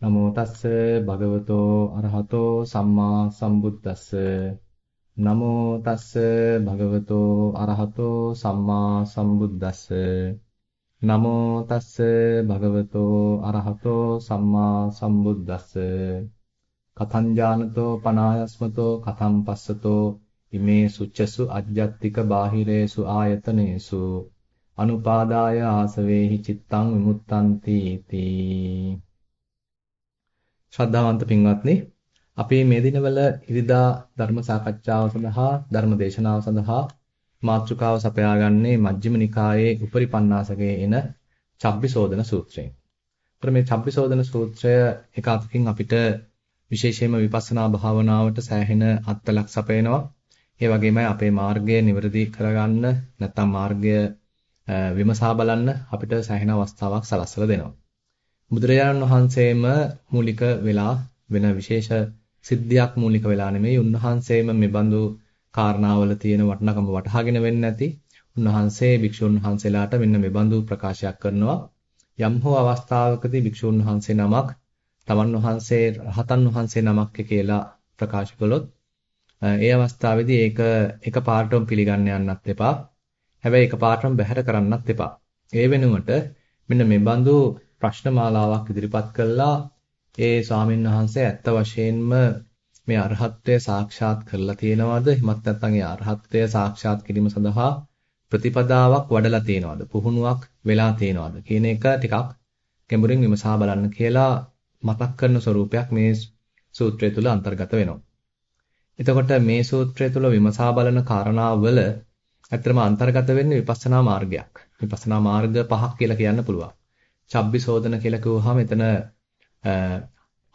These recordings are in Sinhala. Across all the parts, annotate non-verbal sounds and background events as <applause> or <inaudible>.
නමෝ තස්ස භගවතෝ අරහතෝ සම්මා සම්බුද්දස්ස. නමෝ තස්ස භගවතෝ අරහතෝ සම්මා සම්බුද්දස්ස. නමෝ තස්ස භගවතෝ අරහතෝ සම්මා සම්බුද්දස්ස. කතං ඥානතෝ පනායස්මතෝ කතං පස්සතෝ ඉමේ සුච්චසු අජ්ජත්තික බාහිරේසු ආයතනේසු. අනුපාදාය ආසවේහි චිත්තං විමුත්තಂತಿ තී ශ්‍රද්ධාවන්ත පින්වත්නි අපි මේ දිනවල ඉරිදා ධර්ම සාකච්ඡාව සඳහා ධර්ම දේශනාව සඳහා මාතෘකාව සපයාගන්නේ මජ්ක්‍ධිම නිකායේ උපරිපන්නාසකයේ එන චබ්බිසෝදන සූත්‍රයෙන්. ඒතර මේ චබ්බිසෝදන සූත්‍රය එක අතකින් අපිට විශේෂයෙන්ම විපස්සනා භාවනාවට සෑහෙන අත්ලක් සපයනවා. ඒ වගේමයි අපේ මාර්ගය නිවැරදි කරගන්න නැත්නම් මාර්ගය විමසා බලන්න අපිට සෑහෙන අවස්ථාවක් සලස්සලා දෙනවා. බුදුරජාණන් වහන්සේම මූලික වෙලා වෙන විශේෂ සිද්ධියක් මූලික වෙලා නෙමෙයි උන්වහන්සේම මේ බඳු කාරණාවල තියෙන වටිනකම වටහාගෙන වෙන්නේ නැති උන්වහන්සේ භික්ෂුන් වහන්සේලාට මෙන්න මේ බඳු ප්‍රකාශයක් කරනවා යම් හෝ අවස්ථාවකදී භික්ෂුන් වහන්සේ නමක් තමන් වහන්සේ රහතන් වහන්සේ නමක් කියලා ප්‍රකාශ කළොත් ඒ අවස්ථාවේදී ඒක එක පාරටම පිළිගන්න යන්නත් එපා. හැබැයි එක පාරටම බැහැර කරන්නත් එපා. ඒ වෙනුවට මෙන්න මේ බඳු ප්‍රශ්න මාලාවක් ඉදිරිපත් කළා ඒ ස්වාමීන් වහන්සේ ඇත්ත වශයෙන්ම මේ අරහත්ත්වය සාක්ෂාත් කරලා තියෙනවද? එහෙමත් නැත්නම් ඒ අරහත්ත්වය සාක්ෂාත් කිරීම සඳහා ප්‍රතිපදාවක් වඩලා තියෙනවද? පුහුණුවක් වෙලා තියෙනවද? කියන එක ටිකක් ගැඹුරින් විමසා බලන්න කියලා මතක් කරන ස්වරූපයක් මේ සූත්‍රය තුල අන්තර්ගත වෙනවා. එතකොට මේ සූත්‍රය තුල විමසා බලන කාරණාවල ඇත්තටම අන්තර්ගත වෙන්නේ විපස්සනා මාර්ගයක්. විපස්සනා මාර්ග පහක් කියලා කියන්න පුළුවන්. චබ්බිසෝදන කියලා කිව්වහම එතන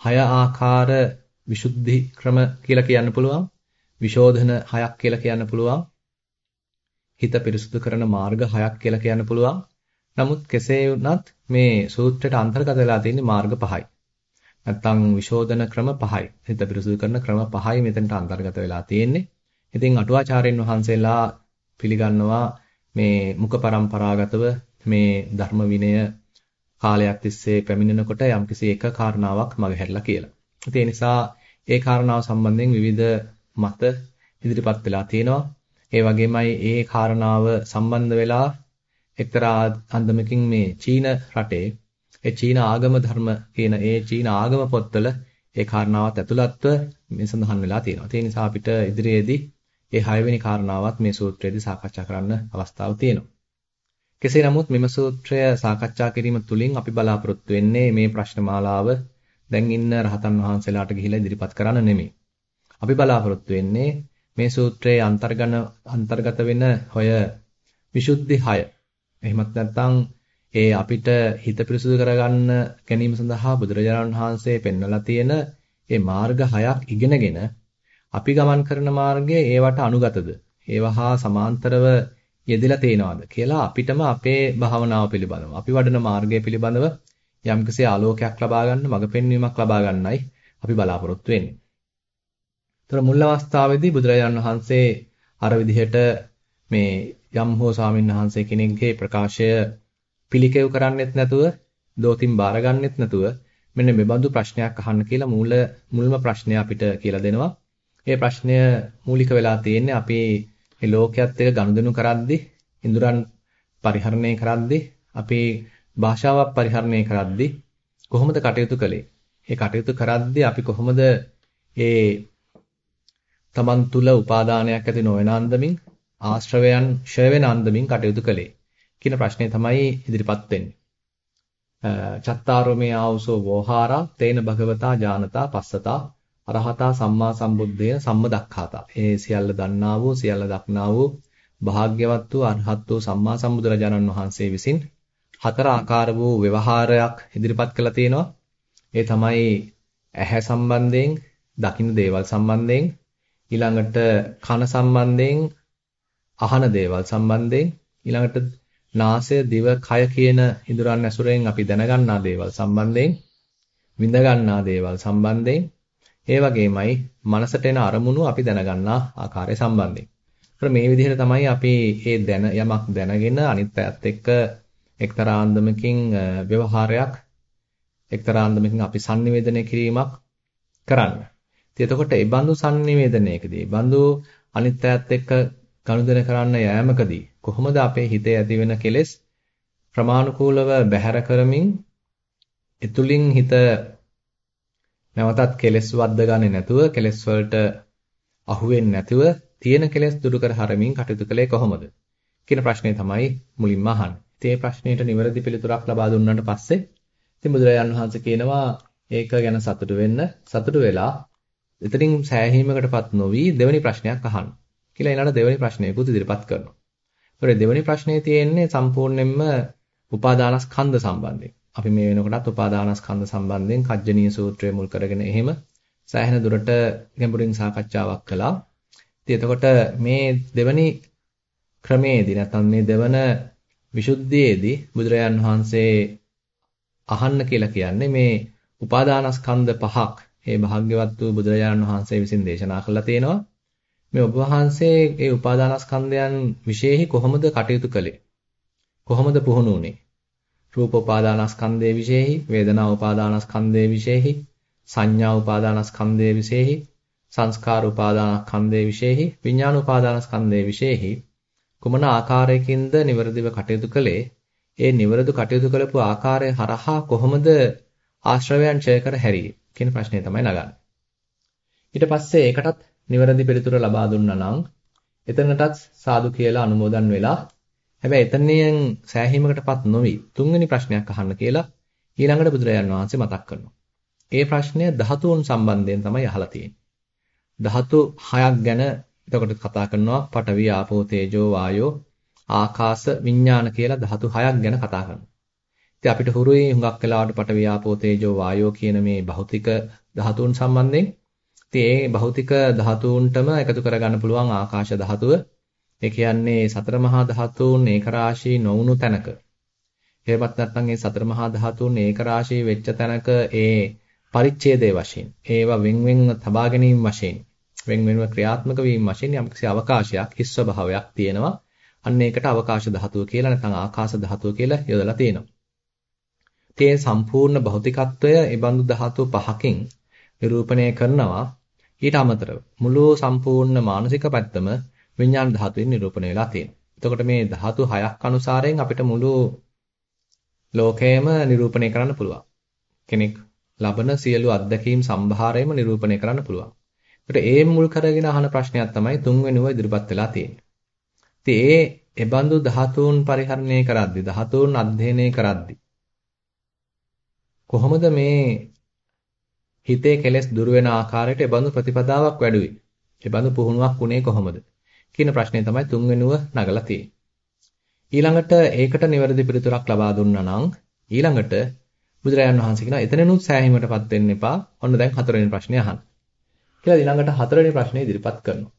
හය ආකාර විසුද්ධි ක්‍රම කියලා කියන්න පුළුවන්. විශෝධන හයක් කියලා කියන්න පුළුවන්. හිත පිරිසුදු කරන මාර්ග හයක් කියලා කියන්න පුළුවන්. නමුත් කෙසේ වුණත් මේ සූත්‍රයට අන්තර්ගත වෙලා තියෙන මාර්ග පහයි. නැත්තම් විශෝධන ක්‍රම පහයි. හිත පිරිසුදු කරන ක්‍රම පහයි මෙතනට අන්තර්ගත වෙලා තියෙන්නේ. ඉතින් අටුවාචාර්යන් වහන්සේලා පිළිගන්නවා මේ මුඛ પરම්පරාගතව මේ ධර්ම විනය කාලයක් තිස්සේ පැමිණෙනකොට යම්කිසි එක කාරණාවක් මගහැරලා කියලා. ඒ නිසා ඒ කාරණාව සම්බන්ධයෙන් විවිධ මත ඉදිරිපත් වෙලා තියෙනවා. ඒ වගේමයි ඒ කාරණාව සම්බන්ධ වෙලා එක්තරා අන්දමකින් මේ චීන රටේ ඒ චීන ආගම ධර්ම කියන ඒ චීන ආගම පොත්වල ඒ කාරණාවත් ඇතුළත්ව මේ සඳහන් වෙලා තියෙනවා. ඒ නිසා අපිට ඉදිරියේදී ඒ හයවෙනි කාරණාවත් මේ සූත්‍රයේදී සාකච්ඡා කරන්න අවස්ථාව තියෙනවා. කෙසේ නමුත් මෙම සූත්‍රය සාකච්ඡා කිරීම තුළින් අපි බලාපොරොත්තු වෙන්නේ මේ ප්‍රශ්න මාලාව දැන් ඉන්න රහතන් වහන්සේලාට ගිහිලා ඉදිරිපත් කරන්න නෙමෙයි. අපි බලාපොරොත්තු වෙන්නේ මේ සූත්‍රයේ අන්තර්ගන අන්තර්ගත වෙන හොය විසුද්ධි 6. එහෙමත් නැත්නම් ඒ අපිට හිත පිරිසුදු කරගන්න ගැනීම සඳහා බුදුරජාණන් වහන්සේ පෙන්වලා තියෙන ඒ මාර්ග හයක් ඉගෙනගෙන අපි ගමන් කරන මාර්ගය ඒවට අනුගතද? ඒවහා සමාන්තරව යෙදিলা තේනවාද කියලා අපිටම අපේ භාවනාව පිළිබඳව අපි වඩන මාර්ගය පිළිබඳව යම්කිසි ආලෝකයක් ලබා ගන්න මඟ පෙන්වීමක් ලබා ගන්නයි අපි බලාපොරොත්තු වෙන්නේ. ඒතර මුල් අවස්ථාවේදී බුදුරජාණන් වහන්සේ අර විදිහට මේ යම් හෝ ස්වාමීන් වහන්සේ කෙනෙක්ගේ ප්‍රකාශය පිළිකෙව් කරන්නෙත් නැතුව දෝතින් බාරගන්නෙත් නැතුව මෙන්න මේ බඳු ප්‍රශ්නයක් අහන්න කියලා මූල මුල්ම ප්‍රශ්නය අපිට කියලා දෙනවා. ඒ ප්‍රශ්නය මූලික වෙලා තියෙන්නේ අපි මේ ලෝකයේත් එක්ක ගනුදෙනු කරද්දී ඉඳුරන් පරිහරණය කරද්දී අපේ භාෂාවක් පරිහරණය කරද්දී කොහොමද කටයුතු කළේ? ඒ කටයුතු කරද්දී අපි කොහොමද ඒ තමන් තුල උපාදානයක් ඇති නොවන අන්දමින් ආශ්‍රවයන් ෂය වෙන අන්දමින් කටයුතු කළේ කියන ප්‍රශ්නේ තමයි ඉදිරිපත් වෙන්නේ. චත්තාරෝ මේ ආවසෝ වෝහාරා තේන භගවතා ජානතා පස්සතා අරහතා සම්මා සම්බුද්දේන සම්මදක්ඛාතා. ඒ සියල්ල දන්නා වූ සියල්ල දක්නා වූ භාග්‍යවත් වූ අරහත් වූ සම්මා සම්බුදුරජාණන් වහන්සේ විසින් හතර ආකාර වූ ව්‍යවහාරයක් ඉදිරිපත් කළා තියෙනවා. ඒ තමයි ඇහැ සම්බන්ධයෙන්, දකින්න දේවල් සම්බන්ධයෙන්, ඊළඟට කන සම්බන්ධයෙන්, අහන දේවල් සම්බන්ධයෙන්, ඊළඟට නාසය, දිව, කය කියන ඉඳුරන් ඇසුරෙන් අපි දැනගන්නා දේවල් සම්බන්ධයෙන්, විඳ ගන්නා දේවල් සම්බන්ධයෙන් ඒ වගේමයි මනසට එන අරමුණු අපි දැනගන්නා ආකාරය සම්බන්ධයෙන්. ඒතර මේ විදිහට තමයි අපි මේ දැන යමක් දැනගෙන අනිත් පැයත් එක්ක එක්තරා අන්දමකින් ව්‍යවහාරයක් එක්තරා අන්දමකින් අපි sannivedanaya කිරීමක් කරන්න. ඉතින් එතකොට ඒ බඳු sannivedanayකදී, බඳු අනිත්‍යයත් එක්ක ගනුදෙනු කරන්න යෑමකදී කොහොමද අපේ හිතේ ඇතිවෙන කෙලෙස් ප්‍රමාණිකූලව බැහැර කරමින් එතුලින් හිත නැවතත් කෙලෙස් වද්ද ගන්නේ නැතුව කෙලෙස් වලට අහු වෙන්නේ නැතුව තියෙන කෙලෙස් දුරු කර හරමින් කටයුතු කළේ කොහොමද කියන ප්‍රශ්නේ තමයි මුලින්ම අහන්නේ. ඉතින් මේ ප්‍රශ්නෙට නිවැරදි පිළිතුරක් ලබා දුන්නාට පස්සේ ඉතින් බුදුරජාණන් වහන්සේ කියනවා ඒක ගැන සතුටු වෙන්න සතුටු වෙලා එතනින් සෑහීමකටපත් නොවි දෙවෙනි ප්‍රශ්නයක් අහන්න. කියලා ඊළඟ දෙවෙනි ප්‍රශ්නයකුත් ඉදිරිපත් කරනවා. ඒතකොට දෙවෙනි ප්‍රශ්නේ තියෙන්නේ සම්පූර්ණයෙන්ම උපාදානස්කන්ධ සම්බන්ධයෙන්. අපි මේ වෙනකොටත් උපාදානස්කන්ධ සම්බන්ධයෙන් කජ්ජනීය සූත්‍රය මුල් කරගෙන එහෙම සෑහෙන දුරට ගැඹුරින් සාකච්ඡාවක් කළා. ඉතින් එතකොට මේ දෙවැනි ක්‍රමයේදී නැත්නම් මේ දෙවන විසුද්ධියේදී බුදුරජාන් වහන්සේ අහන්න කියලා කියන්නේ මේ උපාදානස්කන්ධ පහක් ඒ භාග්‍යවත් වූ බුදුරජාණන් වහන්සේ විසින් දේශනා කළා තියෙනවා. මේ ඔබ වහන්සේ ඒ උපාදානස්කන්ධයන් විශේෂයි කොහොමද කටයුතු කළේ? කොහොමද පුහුණු වුනේ? රූප උපාදානස්කන්ධයේ විශේෂයි, වේදනා උපාදානස්කන්ධයේ විශේෂයි, සංඥා උපාදානස්කන්ධයේ විශේෂයි, සංස්කාර උපාදානස්කන්ධයේ විශේෂයි, විඥාන උපාදානස්කන්ධයේ විශේෂයි. කුමන ආකාරයකින්ද නිවරදිව කටයුතු කළේ? ඒ නිවරදු කටයුතු කළපු ආකාරය හරහා කොහොමද ආශ්‍රවයන් ඡය කර හැරියේ කියන ප්‍රශ්නේ තමයි නගන්නේ. ඊට පස්සේ ඒකටත් නිවැරදි පිළිතුර ලබා දුන්නා නම් එතනටත් සාදු කියලා අනුමෝදන් වෙලා හැබැයි එතනින් සෑහීමකටපත් නොවි තුන්වෙනි ප්‍රශ්නයක් අහන්න කියලා ඊළඟට බුදුරජාණන් වහන්සේ මතක් කරනවා. ඒ ප්‍රශ්නය ධාතුන් සම්බන්ධයෙන් තමයි අහලා තියෙන්නේ. ධාතු හයක් ගැන එතකොට කතා කරනවා පඨවි ආපෝ තේජෝ වායෝ ආකාශ විඥාන කියලා ධාතු හයක් ගැන කතා කරනවා. ඉතින් අපිට හුරුයි හුඟක් වෙලාවට පඨවි ආපෝ තේජෝ වායෝ කියන මේ භෞතික ධාතුන් සම්බන්ධයෙන් ඉතින් ඒ භෞතික ධාතුන්ටම එකතු කරගන්න පුළුවන් ආකාශ ධාතුව. ඒ කියන්නේ සතර මහා ධාතුන් ඒක රාශී නොවුණු තැනක. එහෙමත් නැත්නම් ඒ සතර මහා ධාතුන් ඒක රාශී වෙච්ච තැනක ඒ පරිච්ඡේදයේ වශයෙන් ඒවා වෙන් වෙන්ව තබා ගැනීම වශයෙන් වෙන් වෙන්ව ක්‍රියාත්මක වීම වශයෙන් යම්කිසි අවකාශයක් හිස් ස්වභාවයක් තියෙනවා. අන්න ඒකට අවකාශ ධාතුව කියලා නැත්නම් ආකාශ ධාතුව කියලා යොදලා තියෙනවා. තේ සම්පූර්ණ භෞතිකත්වය ඒ බඳු ධාතු පහකින් නිරූපණය කරනවා ඊට අමතරව මුළු සම්පූර්ණ මානසික පැත්තම විඥාන ධාතුවෙන් නිරූපණය වෙලා තියෙනවා. එතකොට මේ ධාතු හයක් අනුසාරයෙන් අපිට මුළු ලෝකයම නිරූපණය කරන්න පුළුවන්. කෙනෙක් ලබන සියලු අත්දැකීම් සම්භාරයම නිරූපණය කරන්න පුළුවන්. ඒකට ඒ මුල් කරගෙන අහන ප්‍රශ්නයක් තමයි තුන්වෙනිව ඉදිරිපත් වෙලා තියෙන්නේ. ඉතින් ඒ එබඳු ධාතුන් පරිහරණය කරද්දී ධාතුන් අධ්‍යයනය කරද්දී කොහොමද මේ හිතේ කෙලෙස් දුර වෙන ආකාරයට එබඳු ප්‍රතිපදාවක් වැඩුවේ. එබඳු පුහුණුවක් උනේ කොහොමද? කියන ප්‍රශ්නේ තමයි තුන්වෙනුව නගලා තියෙන්නේ. ඊළඟට ඒකට නිවැරදි පිළිතුරක් ලබා දුන්නා නම් ඊළඟට බුදුරජාණන් වහන්සේ කියනවා එතනනුත් සෑහීමටපත් වෙන්න එපා. ඔන්න දැන් හතරවෙනි ප්‍රශ්නේ අහන්න. කියලා ඊළඟට හතරවෙනි ප්‍රශ්නේ ඉදිරිපත් කරනවා.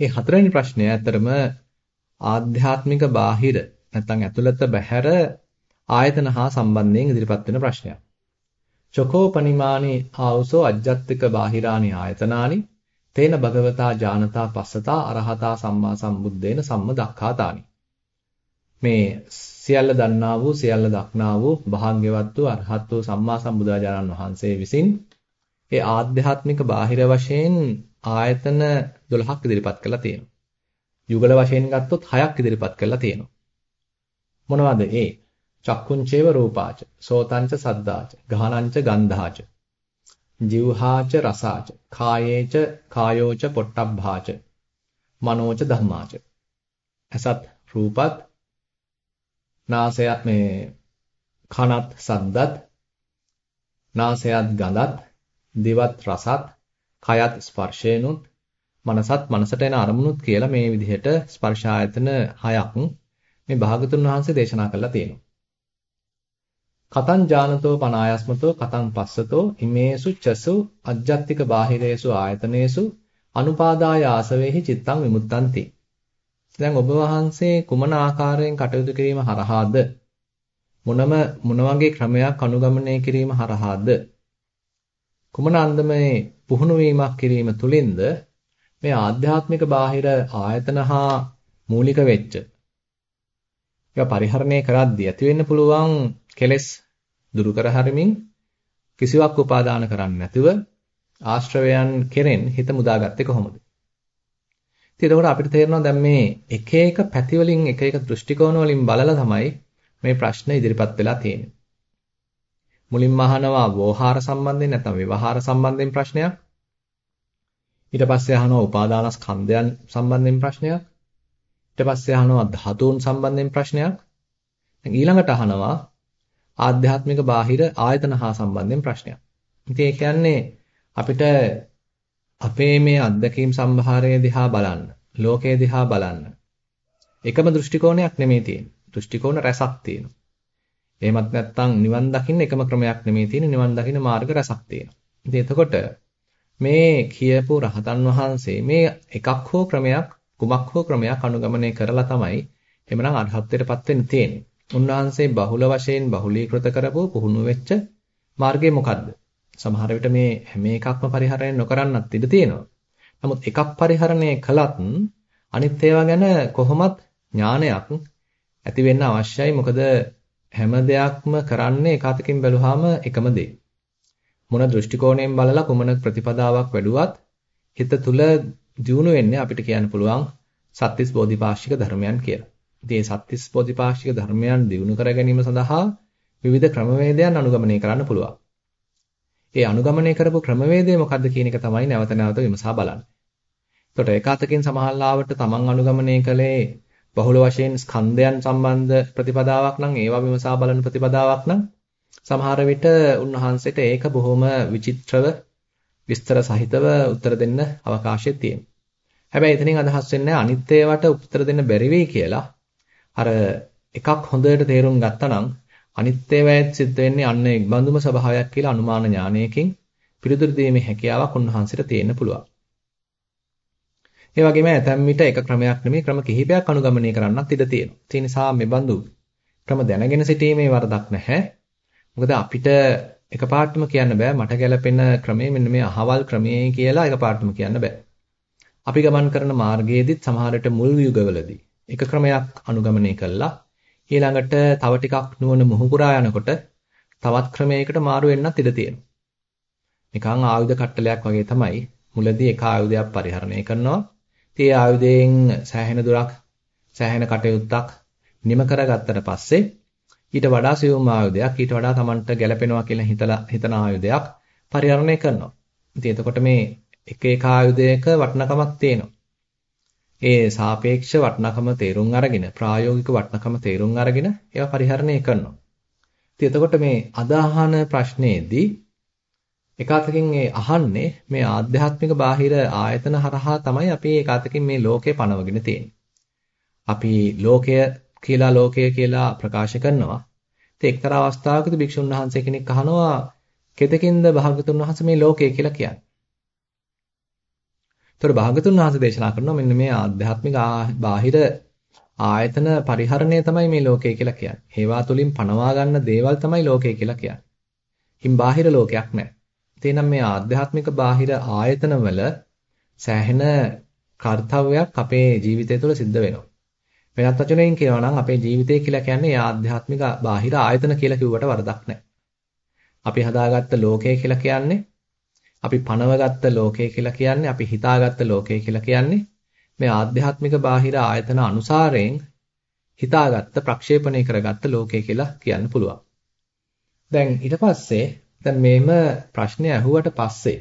මේ හතරවෙනි ප්‍රශ්නය ඇත්තරම ආධ්‍යාත්මික බාහිර නැත්නම් ඇතුළත බහැර ආයතන හා සම්බන්ධයෙන් ඉදිරිපත් වෙන ප්‍රශ්නයක්. චොකෝපනිමානි ආවුසෝ අජ්ජත්තික බාහිරානි ආයතනානි තේන භගවතා ජානතා පස්සතා අරහතා සම්මා සම්බුද්දේන සම්මදක්ඛාතානි මේ සියල්ල දන්නා වූ සියල්ල දක්නා වූ භාග්‍යවත් වූ අරහත් වූ සම්මා සම්බුදුරජාණන් වහන්සේ විසින් ඒ ආධ්‍යාත්මික බාහිර වශයෙන් ආයතන 12ක් ඉදිරිපත් කරලා තියෙනවා. යුගල වශයෙන් ගත්තොත් 6ක් ඉදිරිපත් කරලා තියෙනවා. මොනවද ඒ? චක්කුංචේව රූපාච සෝතංච සද්දාච ගහනංච ගන්ධාච ජීවහාච රසාච කායේච කායෝච පොට්ටබ්භාච මනෝච ධම්මාච. අසත් රූපත් නාසයත් මේ කනත් සද්දත් නාසයත් ගඳත් දිවත් රසත් කයත් ස්පර්ශේනුත් මනසත් මනසට එන අරමුණුත් කියලා මේ විදිහට ස්පර්ශ ආයතන හයක් මේ භාගතුන් වහන්සේ දේශනා කරලා තියෙනවා. කතං ජානතෝ පනායස්මතෝ කතං පස්සතෝ ඉමේසු චසු අජ්ජත්තික බාහිරේසු ආයතනේසු අනුපාදාය ආසවේහි චිත්තං විමුත්තಂತಿ දැන් ඔබ වහන්සේ කුමන ආකාරයෙන් කටයුතු කිරීම හරහාද? මොනම මොන වගේ ක්‍රමයක් අනුගමනය කිරීම හරහාද? කුමන අන්දමේ පුහුණු වීමක් කිරීම තුලින්ද මේ ආධ්‍යාත්මික බාහිර ආයතන හා මූලික වෙච්ච ඒවා පරිහරණය කරද්දී ඇති වෙන්න පුළුවන් කෙලෙස් දුරු කර හරිමින් කිසිවක් උපාදාන කරන්නේ නැතුව ආශ්‍රවයන් කෙරෙන් හිත මුදාගත්තේ කොහොමද? ඉතින් එතකොට අපිට තේරෙනවා දැන් මේ එක එක පැති වලින් එක එක දෘෂ්ටි කෝණ වලින් බලලා තමයි මේ ප්‍රශ්න ඉදිරිපත් වෙලා තියෙන්නේ. මුලින්ම අහනවා වෝහාර සම්බන්ධයෙන් නැත්නම් විවහාර සම්බන්ධයෙන් ප්‍රශ්නයක්. ඊට පස්සේ අහනවා උපාදානස්කන්ධයන් සම්බන්ධයෙන් ප්‍රශ්නයක්. ඊට පස්සේ අහනවා ධාතුන් සම්බන්ධයෙන් ප්‍රශ්නයක්. දැන් ඊළඟට අහනවා ආධ්‍යාත්මික බාහිර ආයතන හා සම්බන්ධයෙන් ප්‍රශ්නයක්. ඉතින් ඒ කියන්නේ අපිට අපේ මේ අත්දැකීම් සම්භාරය දිහා බලන්න, ලෝකය දිහා බලන්න. එකම දෘෂ්ටි කෝණයක් නෙමෙයි තියෙන්නේ. දෘෂ්ටි කෝණ රැසක් තියෙනවා. එහෙමත් නැත්නම් නිවන් දකින්න එකම ක්‍රමයක් නෙමෙයි තියෙන්නේ. නිවන් දකින්න මාර්ග රැසක් තියෙනවා. ඉතින් එතකොට මේ කියපු රහතන් වහන්සේ මේ එකක් හෝ ක්‍රමයක් කුමක් හෝ ක්‍රමයක් අනුගමනය කරලා තමයි එමනම් අරහත්ත්වයටපත් වෙන්න තියෙන්නේ. උන්වහන්සේ බහුල වශයෙන් බහුලීකృత කරපු පුහුණු වෙච්ච මාර්ගය මොකද්ද? සමහර විට මේ හැම එකක්ම පරිහරණය නොකරන්නත් ඉඩ තියෙනවා. නමුත් එකක් පරිහරණය කළත් අනිත් ඒවා ගැන කොහොමත් ඥානයක් ඇති වෙන්න අවශ්‍යයි. මොකද හැම දෙයක්ම කරන්නේ එකතකින් බැලුවාම එකම දේ. මොන දෘෂ්ටි කෝණයෙන් බලලා කුමන ප්‍රතිපදාවක් වැඩුවත් හිත තුල දියුණු වෙන්නේ අපිට කියන්න පුළුවන් සත්‍තිස් බෝධිපාක්ෂික ධර්මයන් කියලා. ඉතින් මේ සත්‍තිස් බෝධිපාක්ෂික ධර්මයන් දියුණු කර ගැනීම සඳහා විවිධ ක්‍රමවේදයන් අනුගමනය කරන්න පුළුවන්. ඒ අනුගමනය කරපු ක්‍රමවේදය මොකක්ද කියන එක තමයි නැවත නැවත විමසා බලන්නේ. එතකොට ඒකාතකින් සමහරලාවට තමන් අනුගමනය කළේ බහුල වශයෙන් ස්කන්ධයන් සම්බන්ධ ප්‍රතිපදාවක් නම් ඒවා විමසා බලන ප්‍රතිපදාවක් නම් සමහර විට උන්වහන්සේට ඒක බොහොම විචිත්‍රව විස්තර සහිතව උත්තර දෙන්න අවකාශය තියෙනවා. හැබැයි එතනින් අදහස් වෙන්නේ අනිත් ඒවාට උත්තර දෙන්න බැරි වෙයි කියලා. අර එකක් හොඳට තේරුම් ගත්තා නම් අනිත් ඒවාත් සිද්ධ වෙන්නේ අන්න ඒ බඳුම ස්වභාවයක් කියලා අනුමාන ඥානයකින් පිළිතුරු දීමේ හැකියාවක් උන්වහන්සේට තියෙන්න පුළුවන්. ඒ වගේම ඇතැම් විට එක ක්‍රමයක් නෙමෙයි ක්‍රම කිහිපයක් අනුගමනය කරන්නත් ඉඩ තියෙනවා. ඒ නිසා මේ බඳු ක්‍රම දැනගෙන සිටීමේ වරදක් නැහැ. මොකද අපිට එකපාරටම කියන්න බෑ මට ගැලපෙන ක්‍රමය මෙන්න මේ අහවල් ක්‍රමයේ කියලා එකපාරටම කියන්න බෑ. අපි ගමන් කරන මාර්ගයේදීත් සමහරට මුල් යුගවලදී එක ක්‍රමයක් අනුගමනය කළා ඊළඟට තව ටිකක් නුවණ මුහුකුරා යනකොට තවත් ක්‍රමයකට මාරු වෙන්නත් ඉඩ තියෙනවා. නිකන් ආයුධ කට්ටලයක් වගේ තමයි මුලදී එක ආයුධයක් පරිහරණය කරනවා. ඒ ආයුධයෙන් සෑහෙන දුරක් සෑහෙන කටයුත්තක් නිම කරගත්තට පස්සේ ඊට වඩා සියුම් ආයුධයක් ඊට වඩා Tamanට ගැළපෙනවා කියලා හිතලා හිතන ආයුධයක් පරිහරණය කරනවා. ඉතින් එතකොට මේ එක එක ආයුධයක වටිනකමක් තියෙනවා. ඒ සාපේක්ෂ වටිනකම තේරුම් අරගෙන ප්‍රායෝගික වටිනකම තේරුම් අරගෙන ඒවා පරිහරණය කරනවා. ඉතින් එතකොට මේ අදාහන ප්‍රශ්නේදී එකාතකින් ඒ අහන්නේ මේ ආධ්‍යාත්මික බාහිර ආයතන හරහා තමයි අපි ඒකාතකින් මේ ලෝකේ පනවගෙන තියෙන්නේ. අපි ලෝකය කියලා ලෝකය කියලා ප්‍රකාශ කරනවා. ඉතින් එක්තරා අවස්ථාවකදී භික්ෂුන් වහන්සේ කෙනෙක් අහනවා කෙතකින්ද භාගතුන් වහන්සේ මේ ලෝකය කියලා කියන්නේ? ඒතර භාගතුන් වහන්සේ දේශනා කරනවා මෙන්න මේ ආධ්‍යාත්මික බාහිර ආයතන පරිහරණය තමයි මේ ලෝකය කියලා කියන්නේ. ඒවා තුලින් පණවා ගන්න දේවල් තමයි ලෝකය කියලා කියන්නේ. හිම් බාහිර ලෝකයක් නැහැ. එතනම් මේ ආධ්‍යාත්මික බාහිර ආයතන වල සෑහෙන කාර්යයක් අපේ ජීවිතය තුළ සිද්ධ වෙනවා. වෙනත් වචනයෙන් කියනවා නම් අපේ ජීවිතය කියලා කියන්නේ ආධ්‍යාත්මික බාහිර ආයතන කියලා කිව්වට වරදක් නැහැ. අපි හදාගත්ත ලෝකය කියලා කියන්නේ අපි පනවගත්ත ලෝකය කියලා කියන්නේ අපි හිතාගත්ත ලෝකය කියලා කියන්නේ මේ ආධ්‍යාත්මික බාහිර ආයතන අනුසාරයෙන් හිතාගත්ත ප්‍රක්ෂේපණය කරගත්ත ලෝකය කියලා කියන්න පුළුවන්. දැන් ඊට පස්සේ දැන් මේම ප්‍රශ්නය අහුවට පස්සේ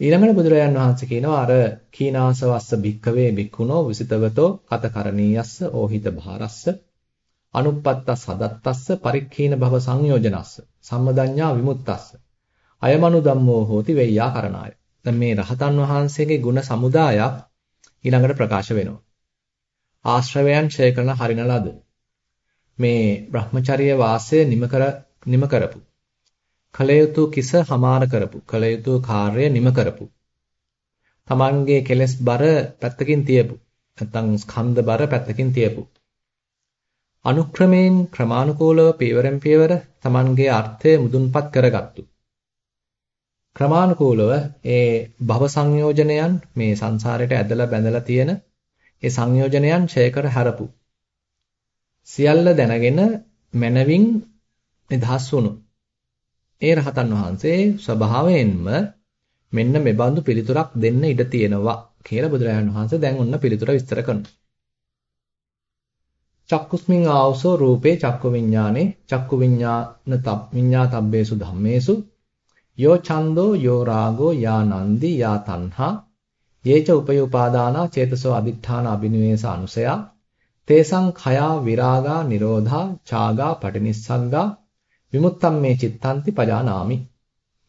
ඊළඟට බුදුරජාන් වහන්සේ කියනවා අර කීනාසවස්ස භික්කවේ භික්ඛුනෝ විසිතවතෝ කතකරණීයස්ස ඕහිත භාරස්ස අනුප්පත්තස් හදත්තස්ස පරික්ඛීන භව සංයෝජනස්ස සම්මදඤ්ඤා විමුක්තස්ස අයමනු ධම්මෝ හෝති වෙය්‍යා කරණාය. දැන් මේ රහතන් වහන්සේගේ ගුණ සමුදායක් ඊළඟට ප්‍රකාශ වෙනවා. ආශ්‍රවයන් ඡය කරන හරින ලද. මේ Brahmacharya වාසය නිම කර නිම කරපු. කලයුතු කිස හමාර කරපු. කලයුතු කාර්ය නිම කරපු. තමන්ගේ කෙලෙස් බර පැත්තකින් තියපු. නැත්නම් ස්කන්ධ බර පැත්තකින් තියපු. අනුක්‍රමයෙන් ක්‍රමානුකූලව පියවරෙන් පියවර තමන්ගේ අර්ථය මුදුන්පත් කරගත්තු. ක්‍රමානුකූලව ඒ භව සංයෝජනයන් මේ සංසාරයට ඇදලා බැඳලා තියෙන ඒ සංයෝජනයන් ඡය කර හැරපු සියල්ල දැනගෙන මනවින් නිදහස් වුණු ඒ රහතන් වහන්සේ ස්වභාවයෙන්ම මෙන්න මෙබඳු පිළිතුරක් දෙන්න ඉඩ තියෙනවා කියලා බුදුරජාණන් වහන්සේ දැන් ඔන්න පිළිතුර විස්තර කරනවා. චක්කුස්මින් ආවසෝ රූපේ චක්කු විඥානේ චක්කු විඥාන තබ් විඥාතබ්බේසු ධම්මේසු යෝ ඡන්தோ යෝ රාගෝ යා නන්දි යා තණ්හා යේච උපයෝපාදානා චේතසෝ අදිඨාන අබිනිවේස අනුසයා තේසං khයා විරාගා නිරෝධා ඡාගා පටිනිස්සග්ගා විමුත්තම් මේ චිත්තන්ති පජානාමි.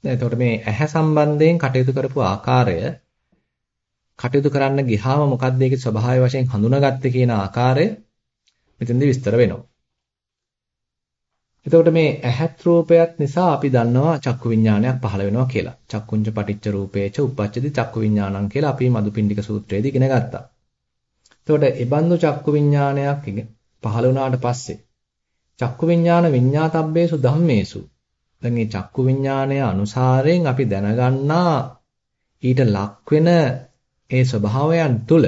දැන් එතකොට මේ ඇහැ සම්බන්ධයෙන් කටයුතු කරපු ආකාරය කටයුතු කරන්න ගියාම මොකක්ද ඒකේ ස්වභාවය වශයෙන් හඳුනාගත්තේ කියන ආකාරය මෙතෙන්දී විස්තර වෙනවා. එතකොට මේ ඇහත් රූපයත් නිසා අපි දන්නවා චක්කු විඥානයක් පහළ වෙනවා කියලා. චක්කුංච පටිච්ච රූපේච උප්පච්චති චක්කු විඥානං කියලා අපි මදුපිණ්ඩික සූත්‍රයේදී ඉගෙන ගත්තා. එතකොට ඒ බඳු චක්කු විඥානයක් පහළ වුණාට පස්සේ චක්කු විඥාන විඤ්ඤාතබ්බේසු ධම්මේසු දැන් මේ චක්කු විඥානය අනුසාරයෙන් අපි දැනගන්නා ඊට ලක් වෙන ඒ ස්වභාවයන් තුල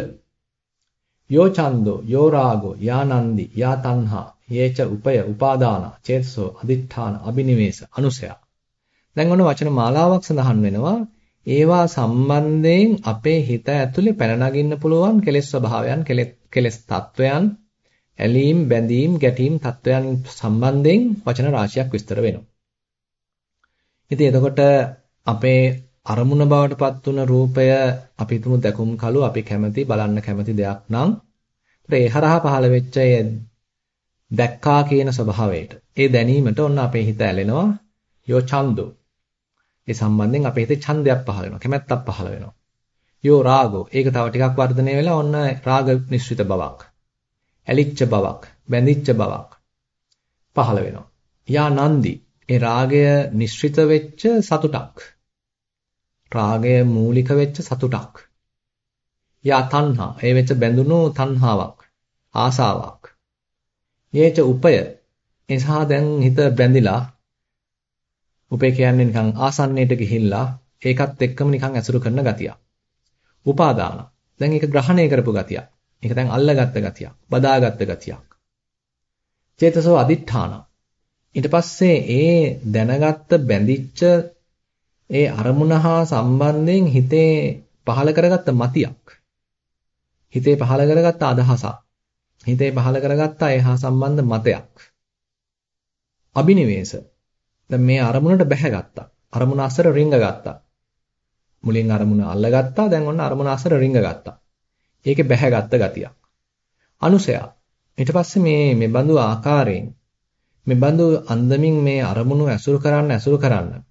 යෝ චන්தோ යෝ රාගෝ යා නන්දි යා තණ්හා යේච උපය උපාදාන චේතසෝ අදිඨාන අබිනිවේෂ අනුසය දැන් ඔන්න වචන මාලාවක් සඳහන් වෙනවා ඒවා සම්බන්ධයෙන් අපේ හිත ඇතුලේ පැන නගින්න පුළුවන් කෙලෙස් ස්වභාවයන් කෙලෙස් තත්වයන් ඇලීම් බැඳීම් ගැටීම් තත්වයන් සම්බන්ධයෙන් වචන රාශියක් විස්තර වෙනවා. ඉතින් එතකොට අපේ අරමුණ බවට පත් වුණ රූපය අපි හිතමු දැකුම් කලු අපි කැමති බලන්න කැමති දෙයක් නම් ඒ හරහා පහළ වෙච්ච දැක්කා කියන ස්වභාවයට. ඒ දැනීමට ඔන්න අපේ හිත ඇලෙනවා. යෝ ඡන්தோ ඒ සම්බන්ධයෙන් අපේ හිතේ ඡන්දයක් පහළ වෙනවා. කැමැත්තක් පහළ වෙනවා. යෝ රාගෝ. ඒක තව ටිකක් වර්ධනය වෙලා ඔන්න රාග නිශ්චිත බවක්. ඇලිච්ච බවක්. බැඳිච්ච බවක් පහළ වෙනවා. යා නන්දි. ඒ රාගය නිශ්චිත වෙච්ච සතුටක්. රාගය මූලික වෙච්ච සතුටක්. යා තණ්හා. ඒ වෙච්ච බැඳුණු තණ්හාවක්. ආසාවක්. යේච උපය එසා දැන් හිත බැඳිලා උපේ කියන්නේ නිකන් ආසන්නයට ගිහිල්ලා ඒකත් එක්කම නිකන් ඇසුරු කරන ගතියක්. උපාදාන. දැන් ඒක ග්‍රහණය කරපු ගතියක්. ඒක දැන් අල්ලගත්ත ගතියක්. බදාගත්ත ගතියක්. චේතසෝ අදිඨාන. ඊට පස්සේ ඒ දැනගත්ත බැඳිච්ච ඒ අරමුණ හා සම්බන්ධයෙන් හිතේ පහල කරගත්ත මතියක්. හිතේ පහල කරගත්ත අදහසක්. හිතේ පහල කරගත්තා ඒ හා සම්බන්ධ මතයක්. අබිනිවේෂ. දැන් මේ අරමුණට බැහැගත්තා. අරමුණ අසර රිංගගත්තා. මුලින් අරමුණ අල්ලගත්තා. දැන් ඔන්න අරමුණ අසර රිංගගත්තා. ඒකේ බැහැගත්ත ගතියක්. අනුසය. ඊට පස්සේ මේ මේ බඳු ආකාරයෙන් මේ බඳු අන්දමින් මේ අරමුණු ඇසුරු කරන්න ඇසුරු කරන්න.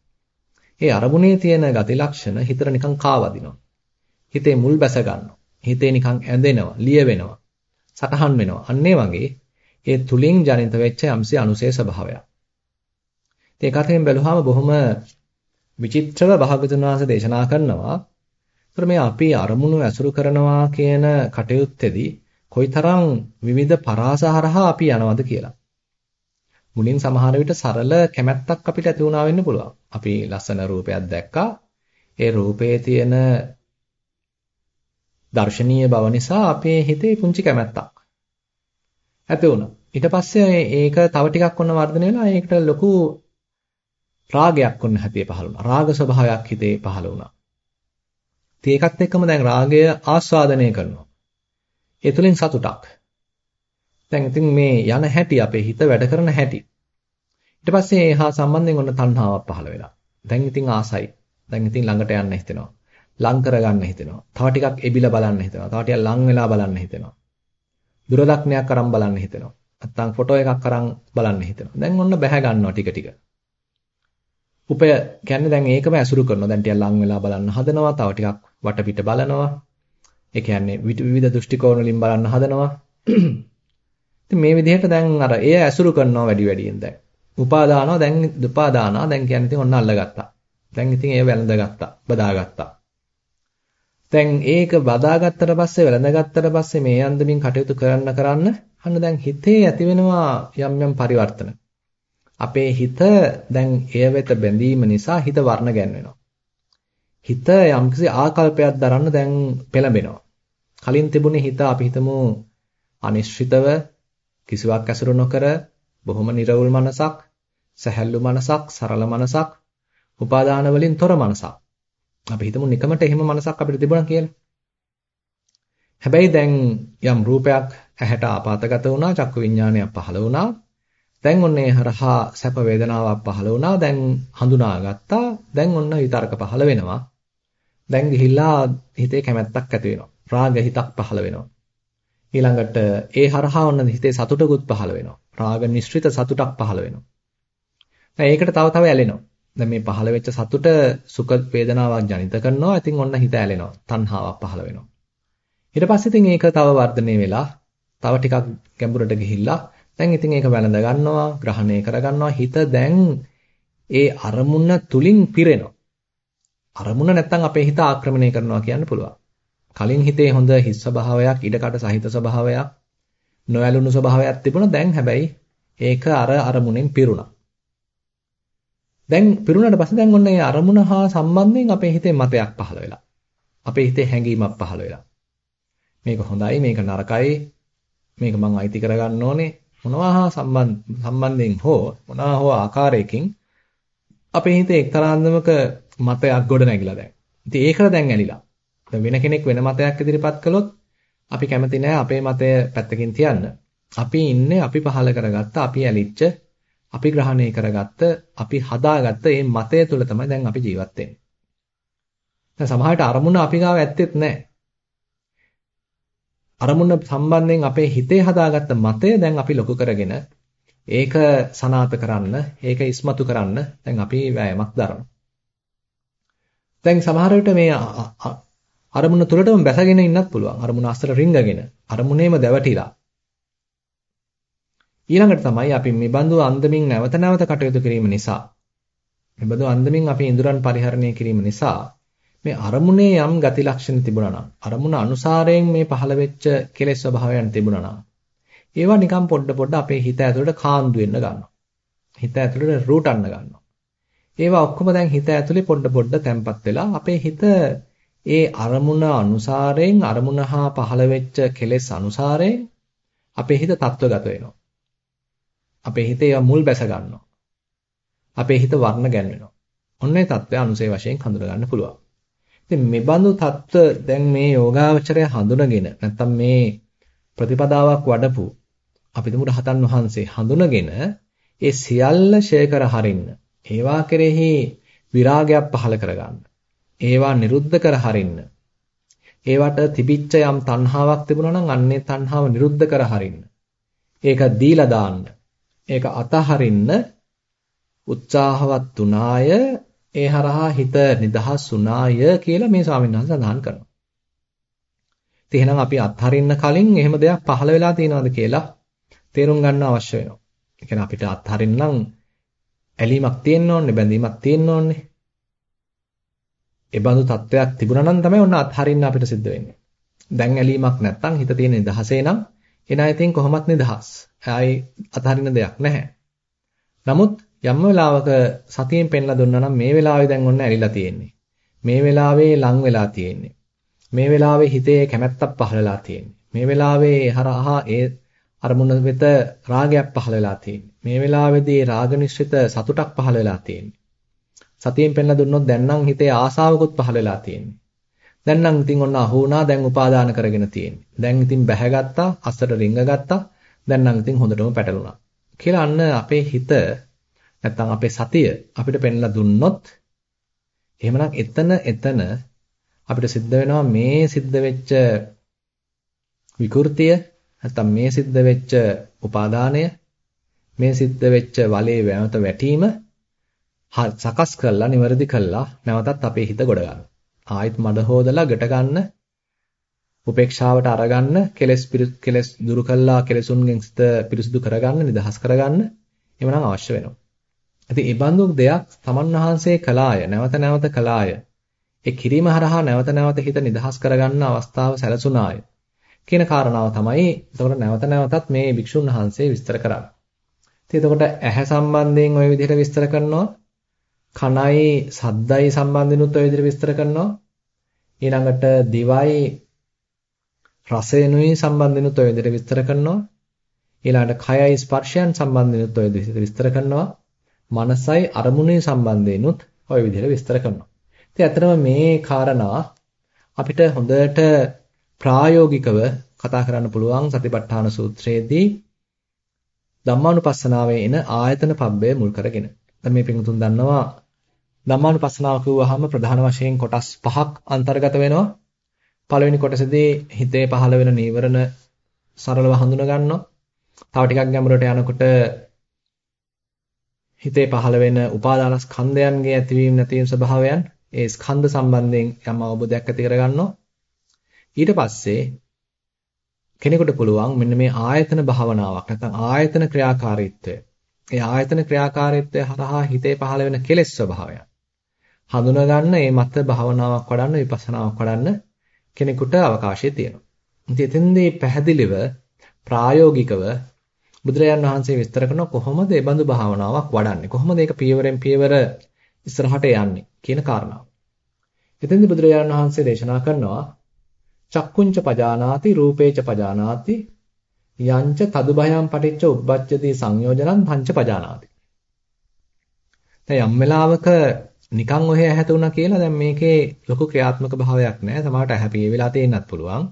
ඒ අරමුණේ තියෙන ගති ලක්ෂණ හිතට නිකන් කාවදිනවා. හිතේ මුල් බැස ගන්නවා. හිතේ නිකන් ඇඳෙනවා, ලිය වෙනවා. සටහන් වෙනවා. අන්න වගේ ඒ තුලින් ජනිත වෙච්ච යම්සේ අනුසේ ස්වභාවයක්. ඒක අතරින් බැලුවාම බොහොම විචිත්‍රව භාගතුන් වහන්සේ දේශනා කරනවා. ඒතර මේ අපි අරමුණු ඇසුරු කරනවා කියන කටයුත්තේදී කොයිතරම් විවිධ පරාසහරහා අපි යනවද කියලා. මුලින් සමහර විට සරල කැමැත්තක් අපිට ඇති වුණා වෙන්න පුළුවන්. අපි ලස්සන රූපයක් දැක්කා. ඒ රූපයේ තියෙන දර්ශනීය බව නිසා අපේ හිතේ පුංචි කැමැත්තක් ඇති වුණා. ඊට පස්සේ ඒක තව ටිකක් ඔන්න වර්ධනය වෙලා ඒකට ලොකු රාගයක් ඔන්න හිතේ පහළ වුණා. රාග ස්වභාවයක් හිතේ පහළ වුණා. ඉතින් ඒකත් එක්කම දැන් රාගය ආස්වාදනය කරනවා. ඒ තුලින් සතුටක්. දැන් ඉතින් මේ යන හැටි අපේ හිත වැඩ කරන හැටි. ඊට පස්සේ එහා සම්බන්ධයෙන් ඔන්න තණ්හාවක් පහළ වෙලා. දැන් ඉතින් ආසයි. දැන් ඉතින් ළඟට යන්න හිතෙනවා. ලං කරගන්න හිතෙනවා. තව ටිකක් එබිලා බලන්න හිතෙනවා. තව ටිකක් ලං වෙලා බලන්න හිතෙනවා. දුරදක්නයක් අරන් බලන්න හිතෙනවා. නැත්තම් ෆොටෝ එකක් අරන් බලන්න හිතෙනවා. දැන් ඔන්න බැහැ ගන්නවා ටික ටික. උපය කියන්නේ දැන් ඒකම ඇසුරු කරනවා. දැන් ටිකක් ලං වෙලා බලන්න හදනවා. තව ටිකක් වටපිට බලනවා. ඒ කියන්නේ විවිධ දෘෂ්ටි කෝණ වලින් බලන්න හදනවා. <clears throat> ඉතින් මේ විදිහට දැන් අර එය ඇසුරු කරනවා වැඩි වැඩියෙන් දැන්. උපාදානවා දැන් උපාදානා දැන් කියන්නේ ඉතින් ඔන්න අල්ලගත්තා. දැන් ඉතින් ඒ වැළඳගත්තා. බදාගත්තා. දැන් ඒක බදාගත්තට පස්සේ වැළඳගත්තට පස්සේ මේ අන්දමින් කටයුතු කරන්න කරන්න අන්න දැන් හිතේ ඇති වෙනවා යම් යම් පරිවර්තන. අපේ හිත දැන් එය වෙත බැඳීම නිසා හිත වර්ණ ගැන්වෙනවා. හිත යම්කිසි ආකල්පයක් දරන්න දැන් පෙළඹෙනවා. කලින් තිබුණේ හිත අපි හිතමු අනිශ්චිතව කිසිවක් ඇසුරු නොකර බොහොම නිර්වුල් මනසක් සැහැල්ලු මනසක්, සරල මනසක්, උපාදාන වලින් තොර මනසක්. අපි හිතමු නිකමට එහෙම මනසක් අපිට තිබුණා කියලා. හැබැයි දැන් යම් රූපයක් ඇහැට ආපాతගත වුණා, චක්කු විඥානයක් පහළ වුණා. දැන් ඔන්න ඒ හරහා සැප වේදනාවක් පහළ වුණා. දැන් හඳුනාගත්තා. දැන් ඔන්න විතර්ක පහළ වෙනවා. දැන් ගිහිල්ලා හිතේ කැමැත්තක් ඇති වෙනවා. රාග හිතක් පහළ වෙනවා. ඊළඟට ඒ හරහා ඔන්න හිතේ සතුටකුත් පහළ වෙනවා. රාග නිශ්චිත සතුටක් පහළ වෙනවා. දැන් ඒකට තව තව ඇලෙනවා. දැන් මේ පහළ වෙච්ච සතුට සුඛ වේදනාවක් ජනිත කරනවා. ඉතින් ඔන්න හිත ඇලෙනවා. තණ්හාවක් පහළ වෙනවා. ඊට පස්සේ ඉතින් ඒක තව වර්ධනය වෙලා තව ටිකක් ගැඹුරට ගිහිල්ලා දැන් ඉතින් ඒක වැළඳ ගන්නවා, ග්‍රහණය කර ගන්නවා. හිත දැන් ඒ අරමුණ තුලින් පිරෙනවා. අරමුණ නැත්තම් අපේ හිත ආක්‍රමණය කරනවා කියන්න පුළුවන්. කලින් හිතේ හොඳ හිස් ස්වභාවයක්, ඉඩකට සහිත ස්වභාවයක්, නොඇලුණු ස්වභාවයක් තිබුණා. දැන් හැබැයි ඒක අර අරමුණෙන් පිරුණා. දැන් පිරුණාට පස්සේ දැන් ඔන්න ඒ අරමුණ හා සම්බන්ධයෙන් අපේ හිතේ මතයක් පහළ වෙලා. අපේ හිතේ හැඟීමක් පහළ වෙලා. මේක හොඳයි, මේක නරකයි, මේක මං අයිති කරගන්න ඕනේ. මොනවා හා සම්බන්ධයෙන් හෝ මොනවා හෝ ආකාරයකින් අපේ හිතේ එක්තරා අන්දමක මතයක් ගොඩ නැගිලා දැන්. ඉතින් ඒකට දැන් ඇලිලා. දැන් වෙන කෙනෙක් වෙන මතයක් ඉදිරිපත් කළොත් අපි කැමති නෑ අපේ මතය පැත්තකින් තියන්න. අපි ඉන්නේ අපි පහල කරගත්ත, අපි ඇලිච්ච, අපි ග්‍රහණය කරගත්ත, අපි හදාගත්ත මේ මතය තුළ තමයි දැන් අපි ජීවත් වෙන්නේ. දැන් සමහරට අරමුණ අපි ගාව ඇත්තෙත් නෑ. අරමුණ සම්බන්ධයෙන් අපේ හිතේ හදාගත්ත මතය දැන් අපි ලොකු කරගෙන ඒක සනාත කරන්න, ඒක ඉස්මතු කරන්න දැන් අපි වෑයමක් දරනවා. දැන් සමහර විට මේ අරමුණ තුළටම බැසගෙන ඉන්නත් පුළුවන්. අරමුණ අස්සට රිංගගෙන, අරමුණේම දැවටිලා. ඊළඟට තමයි අපි මේ බඳු අන්දමින් නැවත නැවත කටයුතු කිරීම නිසා මේ බඳු අන්දමින් අපි ඉඳුරන් පරිහරණය කිරීම නිසා මේ අරමුණේ යම් ගති ලක්ෂණ තිබුණා නම් අරමුණ අනුසාරයෙන් මේ පහළ වෙච්ච කෙලෙස් ස්වභාවයන් තිබුණා නම් ඒවා නිකන් පොඩ පොඩ අපේ හිත ඇතුළට කාන්දු වෙන්න ගන්නවා. හිත ඇතුළට රූටන්න ගන්නවා. ඒවා ඔක්කොම දැන් හිත ඇතුලේ පොඩ පොඩ තැම්පත් වෙලා අපේ හිත ඒ අරමුණ අනුසාරයෙන් අරමුණ හා පහළ වෙච්ච කෙලෙස් අනුසාරයෙන් අපේ හිත තත්වගත වෙනවා. අපේ හිතේ මුල් බැස ගන්නවා. අපේ හිත වර්ණ ගැන්වෙනවා. ඔන්නේ தත්ත්වය අනුසේ වශයෙන් හඳුන ගන්න පුළුවන්. ඉතින් මේ බඳු தත්ත්ව දැන් මේ යෝගාවචරය හඳුනගෙන නැත්තම් මේ ප්‍රතිපදාවක් වඩපු අපි තුමුට හතන් වහන්සේ හඳුනගෙන ඒ සියල්ල ෂේ කර හරින්න ඒවා කෙරෙහි විරාගයක් පහළ කරගන්න. ඒවා නිරුද්ධ කර හරින්න. ඒවට තිබිච්ච යම් තණ්හාවක් තිබුණා නම් අන්නේ තණ්හාව නිරුද්ධ කර හරින්න. ඒක දීලා දාන්න. ඒක අතහරින්න උත්සාහවත් උනාය ඒ හරහා හිත නිදහස් උනාය කියලා මේ ස්වාමීන් වහන්සේ සඳහන් කරනවා. ඉතින් එහෙනම් අපි අත්හරින්න කලින් එහෙම දෙයක් පහළ වෙලා තියෙනවද කියලා තේරුම් ගන්න අවශ්‍ය වෙනවා. ඒ කියන්නේ අපිට අත්හරින්න නම් ඇලීමක් තියෙන්න ඕනේ, බැඳීමක් තියෙන්න ඕනේ. ඒ බඳු තත්වයක් තිබුණා නම් තමයි ඔන්න අත්හරින්න අපිට සිද්ධ වෙන්නේ. දැන් ඇලීමක් නැත්තම් හිත තියෙන නිදහසේ නම් එනයිතින් කොහොමත් නිදහස්. ආයි අත්හරින්න දෙයක් නැහැ. නමුත් යම් වෙලාවක සතියෙන් පෙන්ලා දුන්නා නම් මේ වෙලාවේ දැන් ඔන්න ඇලිලා තියෙන්නේ. මේ වෙලාවේ ලං වෙලා තියෙන්නේ. මේ වෙලාවේ හිතේ කැමැත්තක් පහළලා තියෙන්නේ. මේ වෙලාවේ හරහා ඒ අරමුණ වෙත රාගයක් පහළ වෙලා තියෙන්නේ. මේ වෙලාවේදී රාග නිශ්චිත සතුටක් පහළ වෙලා තියෙන්නේ. සතියෙන් පෙන්ලා දුන්නොත් දැන් නම් හිතේ ආසාවකුත් පහළ වෙලා තියෙන්නේ. දැන් නම් ඉතින් ඔන්න අහු වුණා දැන් උපාදාන කරගෙන තියෙන්නේ. දැන් ඉතින් බැහැගත්තා, අස්සට රිංගගත්තා. දැන් නම් ඉතින් හොඳටම පැටලුණා. කියලා අන්න අපේ හිත නැත්තම් අපේ සතිය අපිට පෙන්ලා දුන්නොත් එහෙමනම් එතන එතන අපිට සිද්ධ වෙනවා මේ සිද්ධ වෙච්ච විකෘතිය නැත්තම් මේ සිද්ධ වෙච්ච උපාදානය මේ සිද්ධ වෙච්ච වලේ වැවත වැටීම සකස් කරලා නිවැරදි කළා නැවතත් අපේ හිත ගොඩ ගන්න. ආයෙත් මඩ හොදලා ගැට ගන්න උපේක්ෂාවට අරගන්න කෙලස් කෙලස් දුරු කළා කෙලසුන්ගෙන් සිත පිරිසුදු කරගන්න නිදහස් කරගන්න එවනම් අවශ්‍ය වෙනවා. ඉතින් ඒ බඳු දෙයක් තමන් වහන්සේ කළාය නැවත නැවත කළාය. ඒ කිරීම හරහා නැවත නැවත හිත නිදහස් කරගන්න අවස්ථාව සැලසුණාය. කියන කාරණාව තමයි එතකොට නැවත නැවතත් මේ භික්ෂුන් වහන්සේ විස්තර කරන්නේ. ඉතින් එතකොට ඇහැ සම්බන්ධයෙන් ওই විදිහට විස්තර කරනවා. කනයි සද්දයි සම්බන්ධිනුත් ඔය විදිහට විස්තර කරනවා. ඊළඟට දිවයි රසයනුයි සම්බන්ධිනුත් ඔය විදිහට විස්තර කරනවා. ඊළඟට කයයි ස්පර්ශයන් සම්බන්ධිනුත් ඔය විදිහට විස්තර කරනවා. මනසයි අරමුණේ සම්බන්ධිනුත් ඔය විදිහට විස්තර කරනවා. ඉතින් ඇත්තටම මේ කාරණා අපිට හොඳට ප්‍රායෝගිකව කතා කරන්න පුළුවන් සතිපට්ඨාන සූත්‍රයේදී ධම්මානුපස්සනාවේ එන ආයතන පබ්බය මුල් කරගෙන. දැන් මේ පිටුතුන් දන්නවා ධම්මානුපස්සනාව කිව්වහම ප්‍රධාන වශයෙන් කොටස් පහක් අන්තර්ගත වෙනවා. පළවෙනි කොටසේදී හිතේ පහළ වෙන නීවරණ සරලව හඳුනා ගන්නවා. තව ටිකක් ගැඹුරට යනකොට හිතේ පහළ වෙන උපාදාන ස්කන්ධයන්ගේ ඇතිවීම නැතිවීම ස්වභාවයන් ඒ ස්කන්ධ සම්බන්ධයෙන් යම් අවබෝධයක් ඇති කරගන්නවා. ඊට පස්සේ කෙනෙකුට පුළුවන් මෙන්න මේ ආයතන භාවනාවක් නැත්නම් ආයතන ක්‍රියාකාරීත්වය. ඒ ආයතන ක්‍රියාකාරීත්වය හරහා හිතේ පහළ වෙන කෙලෙස් ස්වභාවයන්. හඳුනා ගන්න මේ මත භාවනාවක් වඩන්න විපස්සනාවක් වඩන්න කෙනෙකුට අවකාශය තියෙනවා. ඉතින් එතෙන්දී පැහැදිලිව ප්‍රායෝගිකව බුදුරජාන් වහන්සේ විස්තර කරන කොහොමද මේ බඳු භාවනාවක් වඩන්නේ කොහොමද ඒක පියවරෙන් පියවර ඉස්සරහට යන්නේ කියන කාරණාව. එතෙන්දී බුදුරජාණන් වහන්සේ දේශනා කරනවා චක්කුංච පජානාති රූපේච පජානාති යංච තදුභයං පටිච්ච උබ්බච්චති සංයෝජනං පංච පජානාති. දැන් යම් වෙලාවක නිකන් ඔහෙ ඇහැතුණා කියලා දැන් මේකේ ලොකු ක්‍රියාත්මක භාවයක් නැහැ. සමහරට ඇහැ පිය වෙලා තේන්නත් පුළුවන්.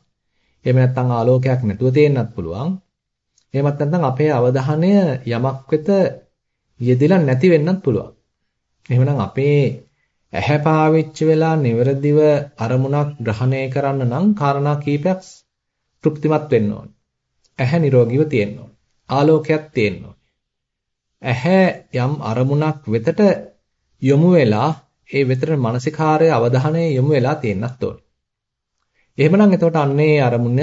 එහෙම නැත්නම් ආලෝකයක් නැතුව තේන්නත් පුළුවන්. එහෙමත් නැත්නම් අපේ අවධානය යමක් වෙත යෙදিলা නැති වෙන්නත් පුළුවන්. එහෙමනම් අපේ ඇහැ පාවිච්චි වෙලා නිවරදිව අරමුණක් ග්‍රහණය කරන්න නම් කාරණා කීපයක් තෘප්තිමත් වෙන්න ඕනේ. ඇහැ නිරෝගීව තියෙන්න ඕනේ. ආලෝකයක් තියෙන්න ඕනේ. ඇහැ යම් අරමුණක් වෙතට යොමු වෙලා ඒ වෙතට මානසිකාර්ය අවධානය යොමු වෙලා තියෙන්නත් ඕනේ. එහෙමනම් එතකොට අන්නේ අරමුණ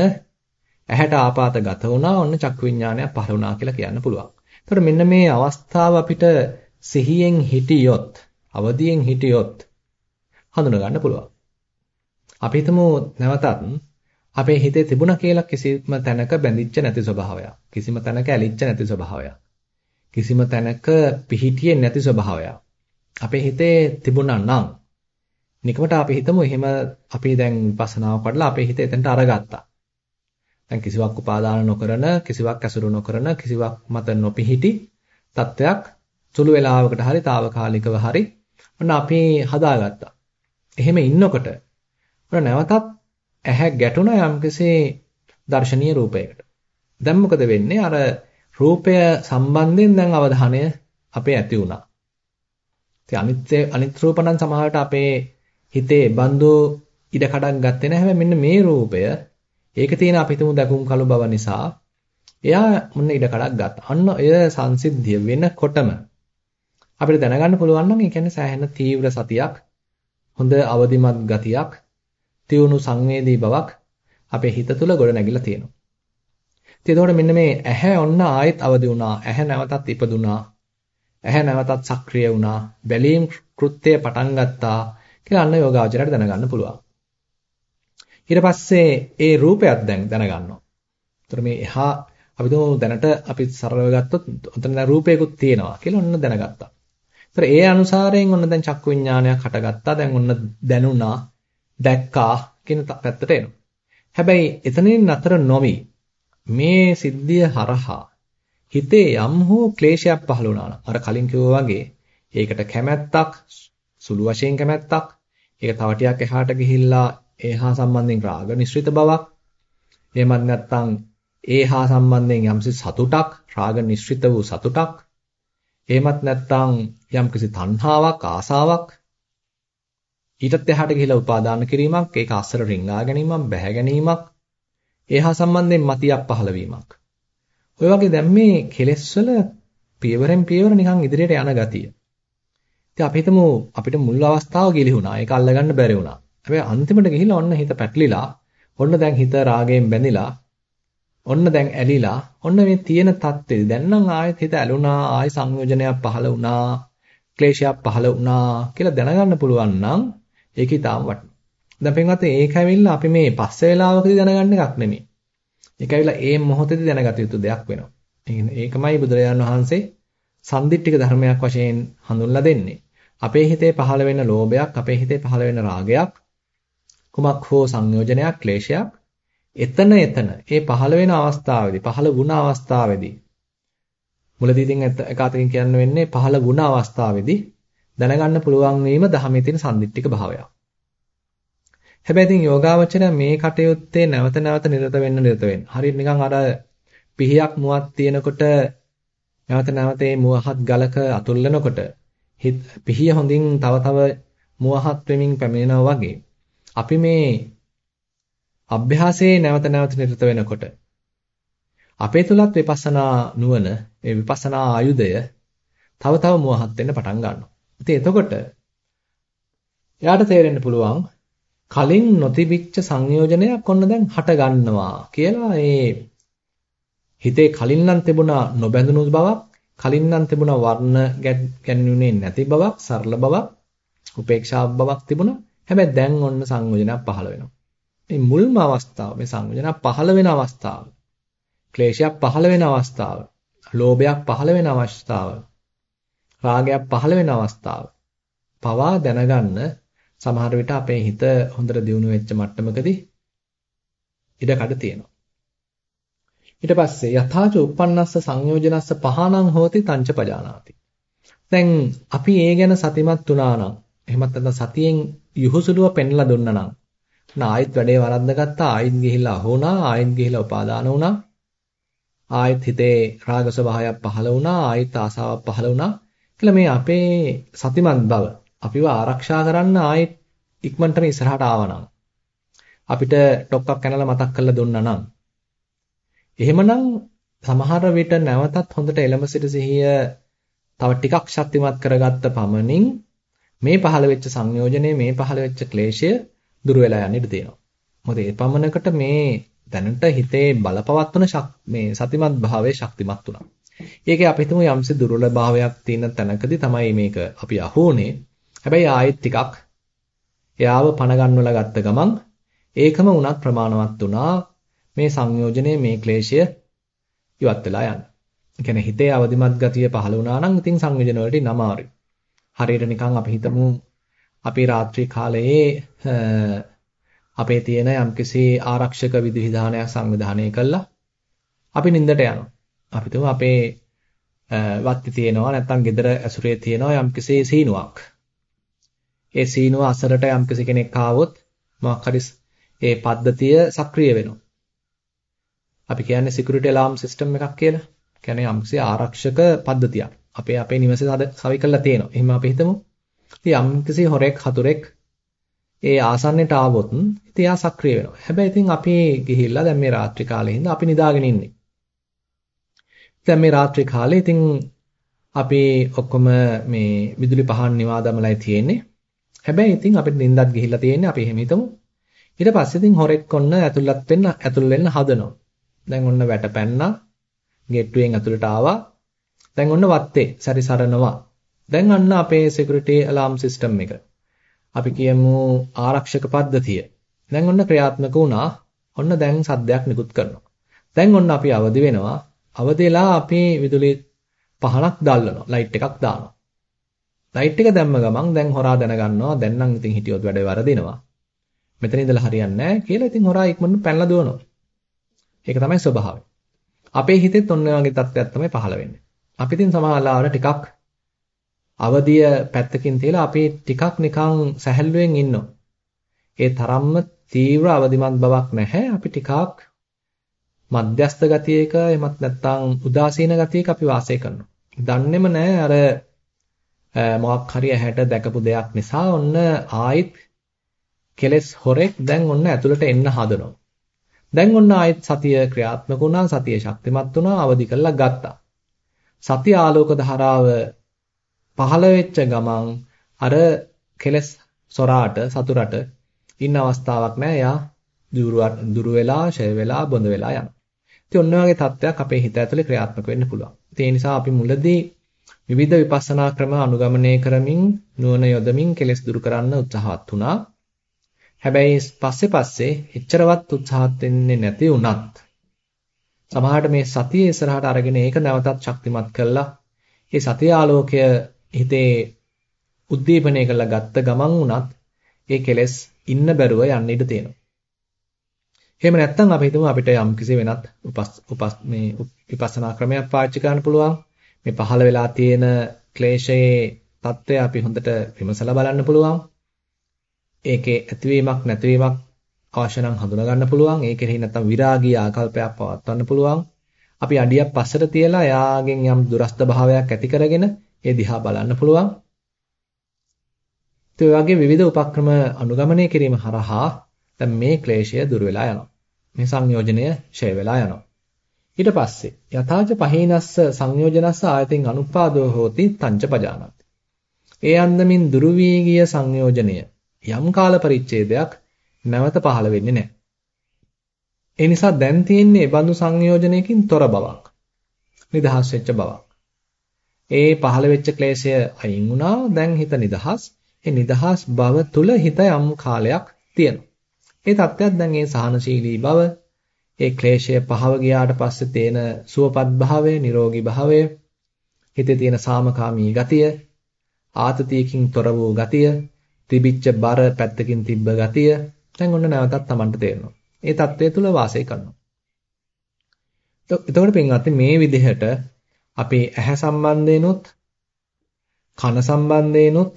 ඇහැට ආපాతගත වුණා ඔන්න චක්කු විඥානයක් පහළ වුණා කියලා කියන්න පුළුවන්. එතකොට මෙන්න මේ අවස්ථාව අපිට සිහියෙන් හිටියොත් අවදියෙන් හිටියොත් හඳුනා ගන්න පුළුවන්. අපි හිතමු නැවතත් අපේ හිතේ තිබුණා කියලා කිසිම තැනක බැඳිච්ච නැති ස්වභාවයක්. කිසිම තැනක ඇලිච්ච නැති ස්වභාවයක්. කිසිම තැනක පිහිටියේ නැති ස්වභාවයක්. අපේ හිතේ තිබුණා නම් නිකමට අපි හිතමු එහෙම අපි දැන් විපස්සනාව කරලා අපේ හිත එතනට අරගත්තා. දැන් කිසිවක් උපාදාන නොකරන, කිසිවක් ඇසුරු නොකරන, කිසිවක් මත නොපිහිටි තත්වයක් සුළු වේලාවකට හරි తాවකාලිකව හරි ඔන්න අපි හදාගත්තා. එහෙම ඉන්නකොට ඔන්න නැවතත් ඇහැ ගැටුණ යම්කිසි දර්ශනීය රූපයකට. දැන් මොකද වෙන්නේ? අර රූපය සම්බන්ධයෙන් දැන් අවධානය අපේ ඇති වුණා. ඉතින් අනිත්‍ය අනිත් රූප නම් සමහරට අපේ හිතේ බඳු ඉඩ කඩක් ගත්තේ නැහැ. හැබැයි මෙන්න මේ රූපය ඒක තියෙන අපි තුමු දකුම් කළු බව නිසා එයා මොන ඉඩ කඩක් ගත්තා. අන්න එය සංසිද්ධිය වෙනකොටම අපිට දැනගන්න පුළුවන් නම් ඒ කියන්නේ සෑහෙන තීව්‍ර සතියක්, හොඳ අවදිමත් ගතියක්, තියුණු සංවේදී බවක් අපේ හිත තුළ ගොඩ නැගිලා තියෙනවා. ඉතින් එතකොට මෙන්න මේ ඇහැ ඔන්න ආයෙත් අවදි වුණා. ඇහැ නැවතත් ඉපදුනා. ඇහැ නැවතත් සක්‍රිය වුණා. බැලීම් කෘත්‍යය පටන් ගත්තා කියලා අන්න යෝගාවචරයට දැනගන්න පුළුවන්. ඊට පස්සේ ඒ රූපයක් දැන් දැනගන්නවා. ඒතර මේ එහා අපි දුමු දැනට අපි සරලව ගත්තොත් ඔතන දැන් රූපයකුත් තියෙනවා කියලා ඔන්න දැනගත්තා. ඒතර ඒ අනුසාරයෙන් ඔන්න දැන් චක්කු විඥානයක් හටගත්තා. දැන් ඔන්න දැනුණා, දැක්කා කියන පැත්තට එනවා. හැබැයි එතනින් නතර නොවි මේ සිද්ධිය හරහා හිතේ යම් හෝ ක්ලේශයක් පහළ වුණා නම් අර කලින් කිව්වා වගේ ඒකට කැමැත්තක් සුළු වශයෙන් කැමැත්තක් ඒක තව ටිකක් එහාට ගිහිල්ලා ඒ හා සම්බන්ධයෙන් රාග නිශ්චිත බවක් එහෙමත් නැත්නම් ඒ හා සම්බන්ධයෙන් යම්සි සතුටක් රාග නිශ්චිත වූ සතුටක් එහෙමත් නැත්නම් යම්කිසි තණ්හාවක් ආසාවක් ඊටත් එහාට ගිහිලා උපාදාන කිරීමක් ඒක අස්සර රිංගා ගැනීමක් බැහැ ගැනීමක් ඒ හා සම්බන්ධයෙන් මතියක් පහළ වීමක්. ඔය වගේ දැන් මේ කෙලෙස් වල පියවරෙන් පියවර නිකන් ඉදිරියට යන ගතිය. ඉතින් අපි හිතමු අපිට මුල් අවස්ථාව ගිලිහුණා. ඒක අල්ලගන්න බැරි වුණා. හැබැයි අන්තිමට ගිහිල්ලා ඔන්න හිත පැටලිලා ඔන්න දැන් හිත රාගයෙන් බැඳිලා ඔන්න දැන් ඇලිලා ඔන්න මේ තියෙන தත්ත්වෙදි දැන් නම් ආයෙත් හිත ඇලුනා ආයෙ සංයෝජනයක් පහළ වුණා ක්ලේශයක් පහළ වුණා කියලා දැනගන්න පුළුවන් නම් ඒක ඊටාම වටිනවා. දැන් පින්වත් ඒක ඇවිල්ලා අපි මේ පස්සේ වෙලාවකදී දැනගන්න එකක් නෙමෙයි. ඒක ඇවිල්ලා ඒ මොහොතේදී දැනගත යුතු දෙයක් වෙනවා. ඒකමයි බුදුරජාණන් වහන්සේ සම්දිට්ඨික ධර්මයක් වශයෙන් හඳුන්ලා දෙන්නේ. අපේ හිතේ පහළ වෙන ලෝභයක්, අපේ හිතේ පහළ වෙන රාගයක්, කුමක් හෝ සංයෝජනයක් ක්ලේශයක් එතන එතන ඒ පහළ වෙන අවස්ථාවේදී පහළ වුණ අවස්ථාවේදී මුලදී ඉතින් එකාතකින් කියන්න වෙන්නේ පහළ ගුණ අවස්ථාවේදී දැනගන්න පුළුවන් වීම ධහමේ තියෙන සම්දිට්ඨික භාවයක්. හැබැයි ඉතින් යෝගාවචරය මේ කටයුත්තේ නැවත නැවත නිරත වෙන්න නිරත වෙන්න. හරියට නිකන් අර පිහියක් මුවක් තියෙනකොට නැවත නැවත මේ මුවහත් ගලක අතුල්ලනකොට පිහිය හොඳින් තව තව මුවහත් වෙමින් පැමිණෙනවා වගේ අපි මේ අභ්‍යාසයේ නැවත නැවත නිරත වෙනකොට අපේ තුලත් විපස්සනා නුවණ මේ විපස්සනා ආයුධය තව තව මුවහත් වෙන්න පටන් ගන්නවා. ඉතින් එතකොට එයාට තේරෙන්න පුළුවන් කලින් නොතිබිච්ච සංයෝජනයක් ඔන්න දැන් හට ගන්නවා කියලා ඒ හිතේ කලින් නම් තිබුණා නොබැඳුණු බවක් කලින් නම් තිබුණා වර්ණ ගැන්වුනේ නැති බවක් සරල බවක් උපේක්ෂා බවක් තිබුණා. හැබැයි දැන් ඔන්න සංයෝජනයක් පහළ වෙනවා. මේ මුල්ම අවස්ථාව මේ සංයෝජනයක් පහළ වෙන අවස්ථාව ක්ලේශයක් පහළ වෙන අවස්ථාව ලෝභයක් පහළ වෙන අවස්ථාව රාගයක් පහළ වෙන අවස්ථාව පවා දැනගන්න සමහර විට අපේ හිත හොඳට දියුණු වෙච්ච මට්ටමකදී ඉඩ කඩ තියෙනවා. ඊට පස්සේ යථාච uppannassa සංයෝජනස්ස පහනං හෝති තංච පජානාති. දැන් අපි ඒ ගැන සතිමත් වුණා නම් එහෙමත් නැත්නම් සතියෙන් යහුසුලුව පෙන්ලා දුන්නා නම් ආයෙත් වැඩේ වරද්දගත්තා ආයෙත් ගිහිල්ලා අහුණා ආයෙත් ගිහිල්ලා උපාදාන වුණා ආයෙත් හිතේ රාග ස්වභාවයක් පහළ වුණා ආයෙත් ආසාවක් පහළ වුණා කියලා මේ අපේ සතිමත් බව අපිව ආරක්ෂා කරන්න ආයෙත් ඉක්මනටම ඉස්සරහට ආවනම් අපිට ඩොක්කක් කනලා මතක් කරලා දුන්නා නම් එහෙමනම් සමහර විට නැවතත් හොඳට එළඹ සිට සිහිය තව ටිකක් ශක්තිමත් කරගත්ත පමණින් මේ පහළ වෙච්ච සංයෝජනේ මේ පහළ වෙච්ච ක්ලේශය දුර වෙලා යන්න ඉඩ තියෙනවා. මොකද ඒ පමණකට මේ දැනට හිතේ බලපවත්වන මේ සතිමත් භාවයේ ශක්තිමත් වුණා. ඒකේ අපි හිතමු යම්සි දුර්වල භාවයක් තියෙන තැනකදී තමයි මේක අපි අහෝනේ. හැබැයි ආයෙත් ටිකක් එයාව පණ ගන්නවලා ගත්ත ගමන් ඒකම උනත් ප්‍රමාණවත් වුණා මේ සංයෝජනයේ මේ ක්ලේශය ඉවත් වෙලා යන්න. ඒ කියන්නේ හිතේ අවදිමත් ගතිය පහළ වුණා නම් ඉතින් සංයෝජන වලට නමාරුයි. හරියට නිකන් අපි හිතමු අපි රාත්‍රී කාලයේ අපේ තියෙන යම්කිසි ආරක්ෂක විධිවිධානයක් සංවිධානය කළා අපි නිින්දට යනවා. අපි තුමු අපේ වත්ති තියෙනවා නැත්නම් gedara ඇසුරේ තියෙනවා යම්කිසි සීනුවක්. ඒ සීනුව අසරට යම්කිසි කෙනෙක් ආවොත් මොකක් හරි ඒ පද්ධතිය සක්‍රිය වෙනවා. අපි කියන්නේ security alarm system එකක් කියලා. කියන්නේ යම්කිසි ආරක්ෂක පද්ධතියක්. අපේ අපේ නිවසේ සවි කරලා තියෙනවා. එහෙම අපි හිතමු. ඉතින් යම්කිසි හොරෙක් හතුරෙක් ඒ ආසන්නයට ආවොත් ඉතින් එයා සක්‍රිය වෙනවා. හැබැයි ඉතින් අපි ගිහිල්ලා දැන් මේ රාත්‍රී කාලේ හින්දා අපි නිදාගෙන ඉන්නේ. දැන් මේ රාත්‍රී කාලේ ඉතින් අපි ඔක්කොම මේ විදුලි පහන් නිවා දමලයි තියෙන්නේ. හැබැයි ඉතින් අපිට නිින්දත් ගිහිල්ලා තියෙන්නේ අපි එහෙම හිතමු. ඊට පස්සේ ඉතින් හොරෙක් ඔන්න ඇතුළත් වෙන්න ඇතුල් වෙන්න හදනවා. දැන් ඔන්න වැට පැන්නා. ගෙට්ටුවෙන් ඇතුළට ආවා. දැන් ඔන්න වත්තේ සැරිසරනවා. දැන් අන්න අපේ security alarm system එක. අපි කියමු ආරක්ෂක පද්ධතිය. දැන් ඔන්න ක්‍රියාත්මක වුණා. ඔන්න දැන් සද්දයක් නිකුත් කරනවා. දැන් ඔන්න අපි අවදි වෙනවා. අවදි වෙලා අපි විදුලි පහනක් දැල්ලනවා. ලයිට් එකක් දානවා. ලයිට් එක දැම්ම ගමන් දැන් හොරා දැනගන්නවා දැන් නම් ඉතින් හිටියොත් වැඩේ වරදිනවා. මෙතන ඉඳලා හරියන්නේ නැහැ කියලා ඉතින් හොරා ඉක්මනට පැනලා දුවනවා. ඒක තමයි ස්වභාවය. අපේ හිතෙත් ඔන්න වගේ තත්ත්වයක් තමයි පහළ වෙන්නේ. අපි ඉතින් සමහරවල්ලාවට ටිකක් අවදිය පැත්තකින් තියලා අපි ටිකක් නිකන් සැහැල්ලුවෙන් ඉන්නවා. ඒ තරම්ම තීව්‍ර අවදිමත් බවක් නැහැ. අපි ටිකක් මධ්‍යස්ත ගතියක එමත් නැත්නම් උදාසීන ගතියක අපි වාසය කරනවා. දන්නේම නැහැ අර මොකක් හරි ඇහැට දැකපු දෙයක් නිසා ඔන්න ආයිත් කෙලස් හොරෙක් දැන් ඔන්න ඇතුළට එන්න හදනවා. දැන් ඔන්න ආයිත් සතිය ක්‍රියාත්මක වුණා, සතිය ශක්තිමත් වුණා, අවදි කරලා ගත්තා. සතිය ආලෝක ධාරාව පහළ වෙච්ච ගමන් අර කෙලස් සොරාට සතුරට ඉන්න අවස්ථාවක් නැහැ. එයා දුරු වෙලා, ෂය වෙලා, බොඳ වෙලා යනවා. ඉතින් ඔන්න ඔයගේ තත්ත්වයක් අපේ හිත ඇතුලේ ක්‍රියාත්මක වෙන්න පුළුවන්. ඒ නිසා අපි මුලදී විවිධ විපස්සනා ක්‍රම අනුගමනය කරමින් නුවණ යොදමින් කෙලෙස් දුරු කරන්න උත්සාහවත් වුණා. හැබැයි පස්සේ පස්සේ එච්චරවත් උත්සාහත් වෙන්නේ නැති වුණත් සමහරට මේ සතිය ඉස්සරහට අරගෙන ඒක නැවතත් ශක්තිමත් කළා. ඒ සතිය ආලෝකය හිතේ උද්දීපනය කරලා ගත්ත ගමන් වුණත් ඒ කෙලෙස් ඉන්න බැරුව යන්න ඉඩ තියෙනවා. එහෙම නැත්නම් අපි හිතමු අපිට යම් කිසි වෙනත් උපස් උපස් මේ විපස්සනා ක්‍රමයක් පාවිච්චි කරන්න පුළුවන්. මේ පහළ වෙලා තියෙන ක්ලේශයේ తත්වය අපි හොඳට විමසලා බලන්න පුළුවන්. ඒකේ ඇතිවීමක් නැතිවීමක් අවශ්‍ය නම් හඳුනා ගන්න පුළුවන්. ඒ කෙරෙහි නැත්තම් විරාගී ආකල්පයක් පවත්වන්න පුළුවන්. අපි අඩියක් පස්සට තියලා එයාගෙන් යම් දුරස්ත භාවයක් ඇති කරගෙන ඒ දිහා බලන්න පුළුවන්. ඒ වගේ විවිධ උපක්‍රම අනුගමනය කිරීම හරහා දැන් මේ ක්ලේශය දුර වෙලා යනවා. මේ සංයෝජනය ඡය වෙලා යනවා. ඊට පස්සේ යථාච පහීනස්ස සංයෝජනස්ස ආයතින් අනුපාදෝ හෝති තංච පජානති. ඒ අන්දමින් දුරු වී ගිය සංයෝජනය යම් කාල පරිච්ඡේදයක් නැවත පහළ වෙන්නේ නැහැ. ඒ නිසා දැන් තියෙන්නේ බඳු සංයෝජනයකින් තොර බවක්. නිදහස් වෙච්ච බවක්. ඒ පහළ වෙච්ච ක්ලේශය අයින් වුණා. දැන් හිත නිදහස්. ඒ නිදහස් බව තුල හිත යම් කාලයක් තියෙනවා. ඒ தත්ත්වයක් දැන් ඒ සහනශීලී බව, ඒ ක්ලේශය පහව ගියාට පස්සේ තේන සුවපත් භාවය, නිරෝගී භාවය, හිතේ තියෙන සාමකාමී ගතිය, ආතතියකින් තොර වූ ගතිය, තිබිච්ච බර පැත්තකින් තිබ්බ ගතිය දැන් ඔන්න නැවතත් Tamanට තේරෙනවා. ඒ தත්ත්වය තුල වාසය කරනවා. එතකොට පින්වත්නි මේ විදිහට අපි ඇහැ සම්බන්ධේනොත් කන සම්බන්ධේනොත්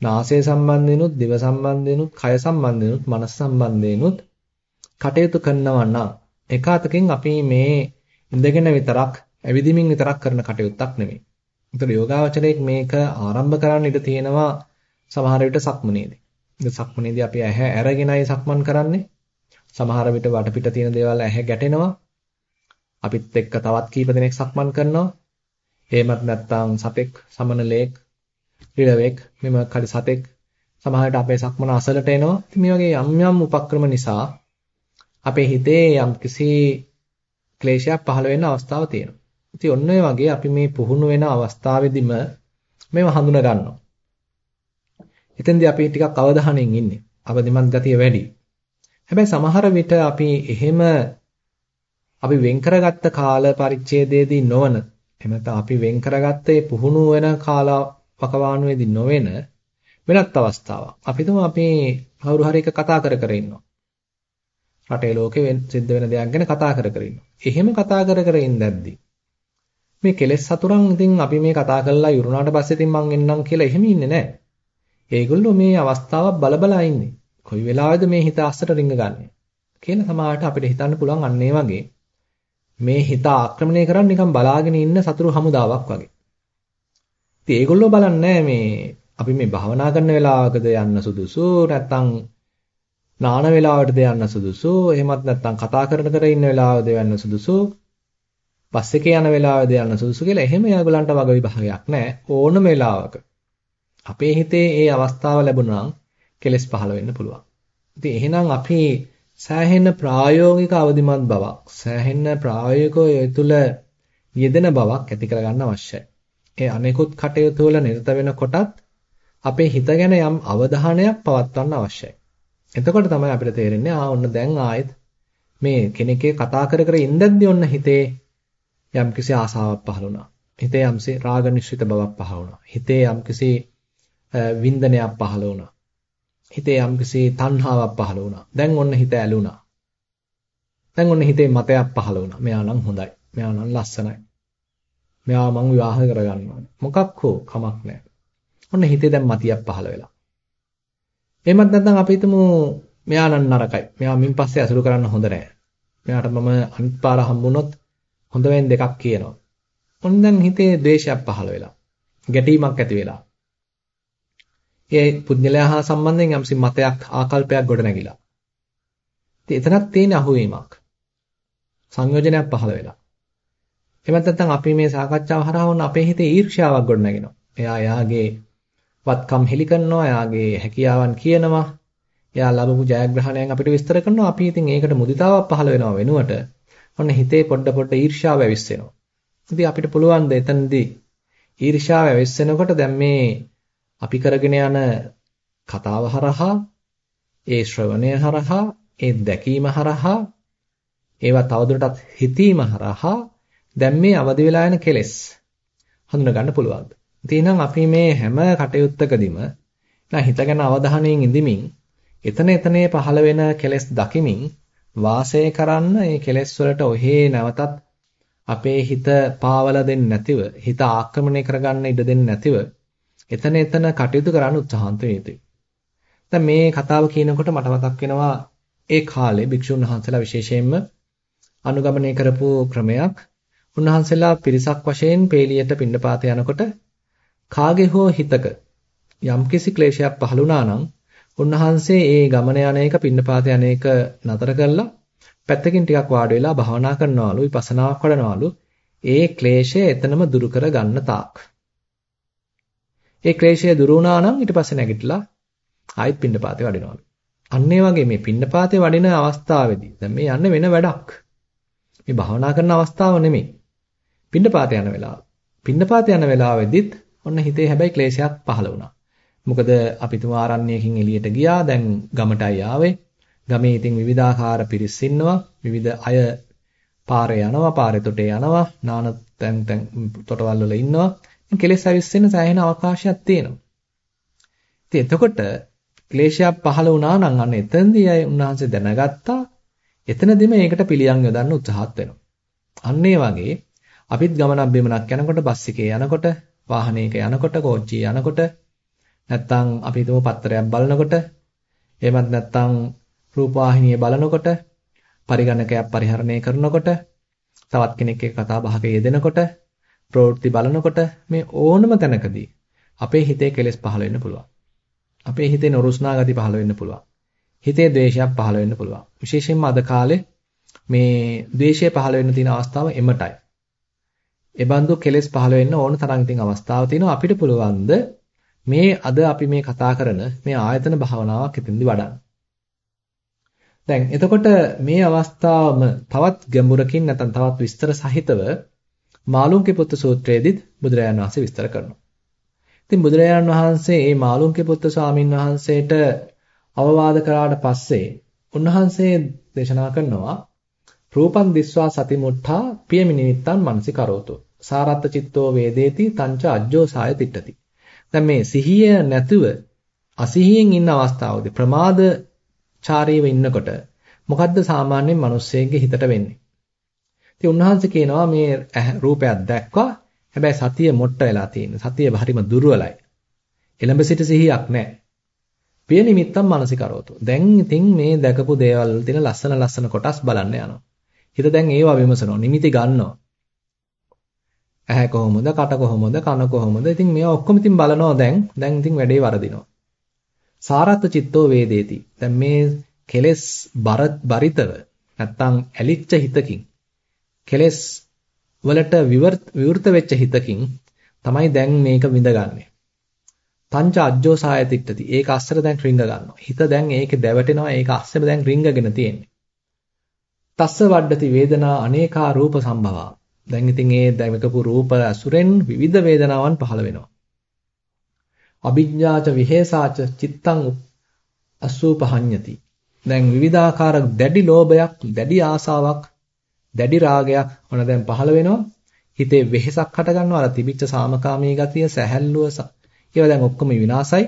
නාසය සම්බන්ධේනොත් දිව සම්බන්ධේනොත් කය සම්බන්ධේනොත් මනස සම්බන්ධේනොත් කටයුතු කරනවා නම් එකාතකින් අපි මේ ඉඳගෙන විතරක් ඇවිදිමින් විතරක් කරන කටයුත්තක් නෙමෙයි. ඒතර යෝගාවචරයේ මේක ආරම්භ කරන්න ඉඩ තියෙනවා සමහර විට සක්මනේදී. ඉතින් සක්මනේදී අපි ඇහැ අරගෙනයි සක්මන් කරන්නේ. සමහර විට වටපිට තියෙන දේවල් ඇහැ ගැටෙනවා. අපිත් එක්ක තවත් කීප දෙනෙක් සක්මන් කරනවා. එහෙමත් නැත්නම් සතෙක් සමනලෙක් රිලවෙක් මෙම කඩ සතෙක් සමහරට අපේ සක්මන අසලට එනවා. ඉතින් මේ වගේ යම් යම් උපක්‍රම නිසා අපේ හිතේ යම් කිසි ක්ලේශයක් පහළ වෙන්න අවස්ථාවක් තියෙනවා. ඉතින් ඔන්න ඔය වගේ අපි මේ පුහුණු වෙන අවස්ථාවේදීම මේව හඳුනා ගන්නවා. එතෙන්දී අපි ටිකක් අවධානයෙන් ඉන්නේ. අවදිමත් ගතිය වැඩි. හැබැයි සමහර විට අපි එහෙම අපි වෙන් කරගත්ත කාල පරිච්ඡේදයේදී නොවන එහෙම නැත්නම් අපි වෙන් කරගත්තේ පුහුණු වෙන කාල වකවානුවේදී නොවන වෙනත් අවස්ථාවක්. අපි තුම අපි කවුරු හරි එක කතා කර කර ඉන්නවා. රටේ ලෝකේ සිද්ධ වෙන දෙයක් ගැන කතා කර කර ඉන්නවා. එහෙම කතා කර කර ඉඳද්දී මේ කෙලෙස් සතුරන් ඉතින් අපි මේ කතා කරලා ඉරුණාට පස්සේ ඉතින් මං එන්නම් කියලා එහෙම ඉන්නේ නැහැ. ඒගොල්ලෝ මේ අවස්ථාවක් බලබලා ඉන්නේ. කොයි වෙලාවෙද මේ හිත අස්සට රිංග ගන්නෙ කියලා සමහරට අපිට හිතන්න පුළුවන් අන්න වගේ. මේ හිත ආක්‍රමණය කරන් නිකන් බලාගෙන ඉන්න සතුරු හමුදාවක් වගේ. ඉතින් ඒගොල්ලෝ බලන්නේ මේ අපි මේ භාවනා කරන වෙලාවකද යන්න සුදුසු නැත්නම් නාන වෙලාවටද යන්න සුදුසු එහෙමත් නැත්නම් කතා කරන කර ඉන්න වෙලාවද යන්න සුදුසු බස් එකේ යන වෙලාවද යන්න සුදුසු කියලා එහෙම ඒගොල්ලන්ට වග විභාගයක් නැහැ ඕනම වෙලාවක අපේ හිතේ ඒ අවස්ථාව ලැබුණා නම් කෙලස් පහළ වෙන්න පුළුවන්. ඉතින් එහෙනම් අපි සෑහෙන ප්‍රායෝගික අවදිමත් බවක් සෑහෙන ප්‍රායෝගිකව ඒ තුළ යෙදෙන බවක් ඇති කරගන්න අවශ්‍යයි. ඒ අනෙකුත් කටයුතු වල නිරත වෙනකොටත් අපේ හිත ගැන යම් අවධානයක් පවත්වන්න අවශ්‍යයි. එතකොට තමයි අපිට තේරෙන්නේ ආ ඔන්න දැන් ආයෙත් මේ කෙනෙක්ගේ කතා කර කර ඉඳද්දී ඔන්න හිතේ යම්කිසි ආසාවක් පහළ වුණා. හිතේ යම්සි රාග නිශ්චිත බවක් පහළ වුණා. හිතේ යම්කිසි වින්දනයක් පහළ වුණා. හිතේ යම්කිසි තණ්හාවක් පහළ වුණා. දැන් ඔන්න හිත ඇලුනා. දැන් ඔන්න හිතේ මතයක් පහළ වුණා. මෙයා නම් හොඳයි. මෙයා නම් ලස්සනයි. මෙයා මං විවාහ කරගන්න ඕනේ. මොකක් හෝ කමක් නැහැ. ඔන්න හිතේ දැන් මතියක් පහළ වෙලා. එහෙමත් නැත්නම් අපි හිතමු මෙයා නම් නරකයි. මෙයා මින් පස්සේ අසුරු කරන්න හොඳ නැහැ. මෙයාට මම අනිත් පාර හම්බුනොත් හොඳ වෙන දෙකක් කියනවා. ඔන්න දැන් හිතේ ද්වේෂයක් පහළ වෙලා. ගැටීමක් ඇති වෙලා. ඒ පුද්ගලයා හා සම්බන්ධයෙන් යම්සි මතයක් ආකල්පයක් ගොඩනැගිලා. ඉතින් එතනක් තියෙන අහුවීමක්. සංයෝජනයක් පහළ වෙලා. එහෙමත් නැත්නම් අපි මේ සාකච්ඡාව හරහා වුණ අපේ හිතේ ඊර්ෂ්‍යාවක් ගොඩනගෙනවා. එයා එයාගේ වත්කම් හෙලි කරනවා, එයාගේ හැකියාවන් කියනවා. එයා ලැබපු ජයග්‍රහණයන් අපිට විස්තර කරනවා. අපි ඉතින් ඒකට මුදිතාවක් පහළ වෙනවා වෙනුවට ඔන්න හිතේ පොඩ පොඩ ඊර්ෂ්‍යාව ඇවිස්සෙනවා. ඉතින් අපිට පුළුවන් ද එතනදී ඊර්ෂ්‍යාව ඇවිස්සෙනකොට දැන් මේ අපි කරගෙන යන කතාව හරහා ඒ ශ්‍රවණය හරහා ඒ දැකීම හරහා ඒවා තවදුරටත් හිතීම හරහා දැන් මේ අවදි වෙලා යන කෙලෙස් හඳුනා ගන්න පුළුවන්ද? ඉතින් අපි මේ හැම කටයුත්තකදීම නැ හිතගෙන අවධානයෙන් ඉඳිමින් එතන එතනේ පහළ වෙන කෙලෙස් දකිමින් වාසය කරන්න ඒ කෙලෙස් වලට ඔහේ නැවතත් අපේ හිත පාවලා දෙන්නේ නැතිව හිත ආක්‍රමණය කරගන්න ඉඩ දෙන්නේ නැතිව එතන එතන කටයුතු කරන්න උත්සාහන්ත වේතුයි. දැන් මේ කතාව කියනකොට මට මතක් වෙනවා ඒ කාලේ භික්ෂුන් වහන්සේලා විශේෂයෙන්ම අනුගමනය කරපු ක්‍රමයක්. උන්වහන්සේලා පිරිසක් වශයෙන් පේලියට පින්නපාත යනකොට කාගේ හෝ හිතක යම්කිසි ක්ලේශයක් පහළ වුණා නම් උන්වහන්සේ ඒ ගමන යන එක පින්නපාත යන එක නතර කරලා පැත්තකින් ටිකක් වාඩි වෙලා භාවනා කරනවලු විපස්සනාවක් වඩනවලු ඒ ක්ලේශය එතනම දුරු කර ගන්න තාක්. ඒ ක්ලේශය දුරු වුණා නම් ඊට පස්සේ නැගිටලා ආයෙත් පින්නපාතේ වඩිනවලු. අන්න ඒ වගේ මේ පින්නපාතේ වඩින අවස්ථාවේදී දැන් මේ යන්නේ වෙන වැඩක්. මේ භාවනා කරන අවස්ථාව නෙමෙයි. පින්නපාතේ යන වෙලාව. පින්නපාතේ යන වෙලාවෙදිත් ඔන්න හිතේ හැබැයි ක්ලේශයක් පහළ වුණා. මොකද අපි තුමා ආරණ්‍යයකින් එළියට ගියා. දැන් ගමටයි ආවේ. ගමේ ඉතින් විවිධාකාර පිරිස් ඉන්නවා. විවිධ අය පාරේ යනවා, පාරේ තොටේ යනවා, නාන තැන් තැන් තොටවල් වල ඉන්නවා. ඉතින් කෙලෙස් අවිස්සෙන්න සෑහෙන අවකාශයක් තියෙනවා. ඉතින් එතකොට ක්ලේශයක් පහළ වුණා නම් අන්න එතනදී අය උන්වහන්සේ දැනගත්තා. එතනදිම ඒකට පිළියම් යොදන්න උත්සාහත් වෙනවා. අන්න වගේ අපිත් ගමනක් බිමනක් යනකොට බස් එකේ යනකොට වාහනයක යනකොට කෝච්චියේ යනකොට නැත්තම් අපි හිතමු පත්තරයක් බලනකොට එහෙමත් නැත්තම් රූපවාහිනිය බලනකොට පරිගණකයක් පරිහරණය කරනකොට තවත් කෙනෙක් එක්ක කතා බහක යෙදෙනකොට ප්‍රවෘත්ති බලනකොට මේ ඕනම තැනකදී අපේ හිතේ කෙලෙස් පහළ වෙන්න පුළුවන්. අපේ හිතේ නොරුස්නා ගති පහළ වෙන්න පුළුවන්. හිතේ ද්වේෂයක් පහළ වෙන්න පුළුවන්. විශේෂයෙන්ම අද කාලේ මේ ද්වේෂය පහළ වෙන්න තියෙන අවස්ථාව එමටයි. එබඳු කෙලෙස් පහළ වෙන්න ඕන තරම් ඉතින් අවස්ථාව තියෙනවා අපිට පුළුවන්ද මේ අද අපි මේ කතා කරන මේ ආයතන භාවනාවක් එතෙන්දි වඩන්න. දැන් එතකොට මේ අවස්ථාවම තවත් ගැඹුරකින් නැත්නම් තවත් විස්තර සහිතව මාළුන්ගේ පුත්තු සූත්‍රයේදීත් බුදුරජාණන් වහන්සේ විස්තර කරනවා. ඉතින් බුදුරජාණන් වහන්සේ මේ මාළුන්ගේ පුත්තු ස්වාමින් වහන්සේට අවවාද කරාට පස්සේ උන්වහන්සේ දේශනා කරනවා රූපං දිස්වා සතිමුත්තා පියමි නිමිත්තං මනසි කරෝතු. සාරත්ත චිත්තෝ වේදේති තංච අජ්ජෝ සාය තිට්ඨති. දැන් මේ සිහිය නැතුව අසිහියෙන් ඉන්න අවස්ථාවේදී ප්‍රමාද චාරීව ඉන්නකොට මොකද්ද සාමාන්‍යයෙන් මිනිස්සෙගේ හිතට වෙන්නේ? ඉතින් උන්වහන්සේ කියනවා මේ රූපයක් දැක්වා හැබැයි සතිය මොට්ට වෙලා තියෙන. සතිය හරිම දුර්වලයි. එළඹ සිට සිහියක් නැහැ. පිය නිමිත්තම් මානසිකරෝතු. දැන් ඉතින් මේ දැකපු දේවල් වල තියෙන ලස්සන ලස්සන කොටස් බලන්න යනවා. හිත දැන් ඒවා විමසනවා. නිමිති ගන්නවා. ඇහැ කොහොමද, කට කොහොමද, කන කොහොමද? ඉතින් මේවා ඔක්කොම ඉතින් බලනවා දැන්. දැන් ඉතින් වැඩේ වරදිනවා. සාරත් චිත්තෝ වේදේති. දැන් මේ කෙලෙස් බරිතව නැත්තම් ඇලිච්ච හිතකින් කෙලෙස් වලට විවෘත වෙච්ච හිතකින් තමයි දැන් මේක විඳගන්නේ. පංච අජ්ජෝ සායතිට්ඨති. ඒක අස්සර දැන් රිංග ගන්නවා. හිත දැන් ඒකේ දැවටෙනවා. ඒක අස්සර දැන් රිංගගෙන තියෙන්නේ. තස්ස වඩති වේදනා අනේකා රූප සම්භවා. දැන් ඉතින් ඒ දැකපු රූප අසුරෙන් විවිධ වේදනාවන් පහළ වෙනවා. අභිඥාච විහෙසාච චිත්තං අසූපහඤ්ඤති. දැන් විවිධාකාර දැඩි ලෝභයක්, දැඩි ආසාවක්, දැඩි රාගයක් ඔන දැන් පහළ වෙනවා. හිතේ වෙහෙසක් හට ගන්නවා. අර තිබිච්ච සාමකාමී ගතිය, සැහැල්ලුව ඒවා දැන් ඔක්කොම විනාසයි.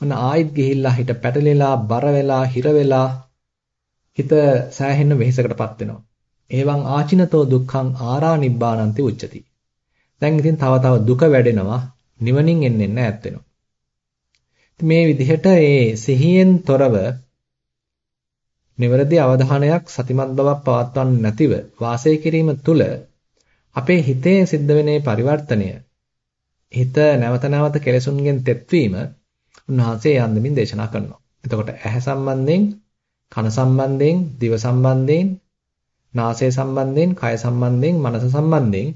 ඔන්න ආයිත් ගිහිල්ලා හිත පැටලෙලා, බර වෙලා, හිර වෙලා හිත සෑහෙන වෙහෙසකටපත් වෙනවා. එවං ආචිනතෝ දුක්ඛං ආරා නිබ්බානන්ති උච්චති. දැන් ඉතින් තව තව දුක වැඩෙනවා. නිවනින් එන්නේ නැහැ ඇත් වෙනවා. මේ විදිහට ඒ සිහියෙන් තොරව නිවැරදි අවධානයක් සතිමත් බවක් පවත්වන්නේ නැතිව වාසය කිරීම තුළ අපේ හිතේ සිද්ධ වෙන පරිවර්තනය හිත නැවත නැවත කෙලෙසුන්ගෙන් තෙත්වීම උන්වහන්සේ යන්දමින් දේශනා කරනවා. එතකොට ඇහැ සම්බන්ධයෙන්, කන සම්බන්ධයෙන්, දිව සම්බන්ධයෙන්, නාසය සම්බන්ධයෙන්, කය සම්බන්ධයෙන්, මනස සම්බන්ධයෙන්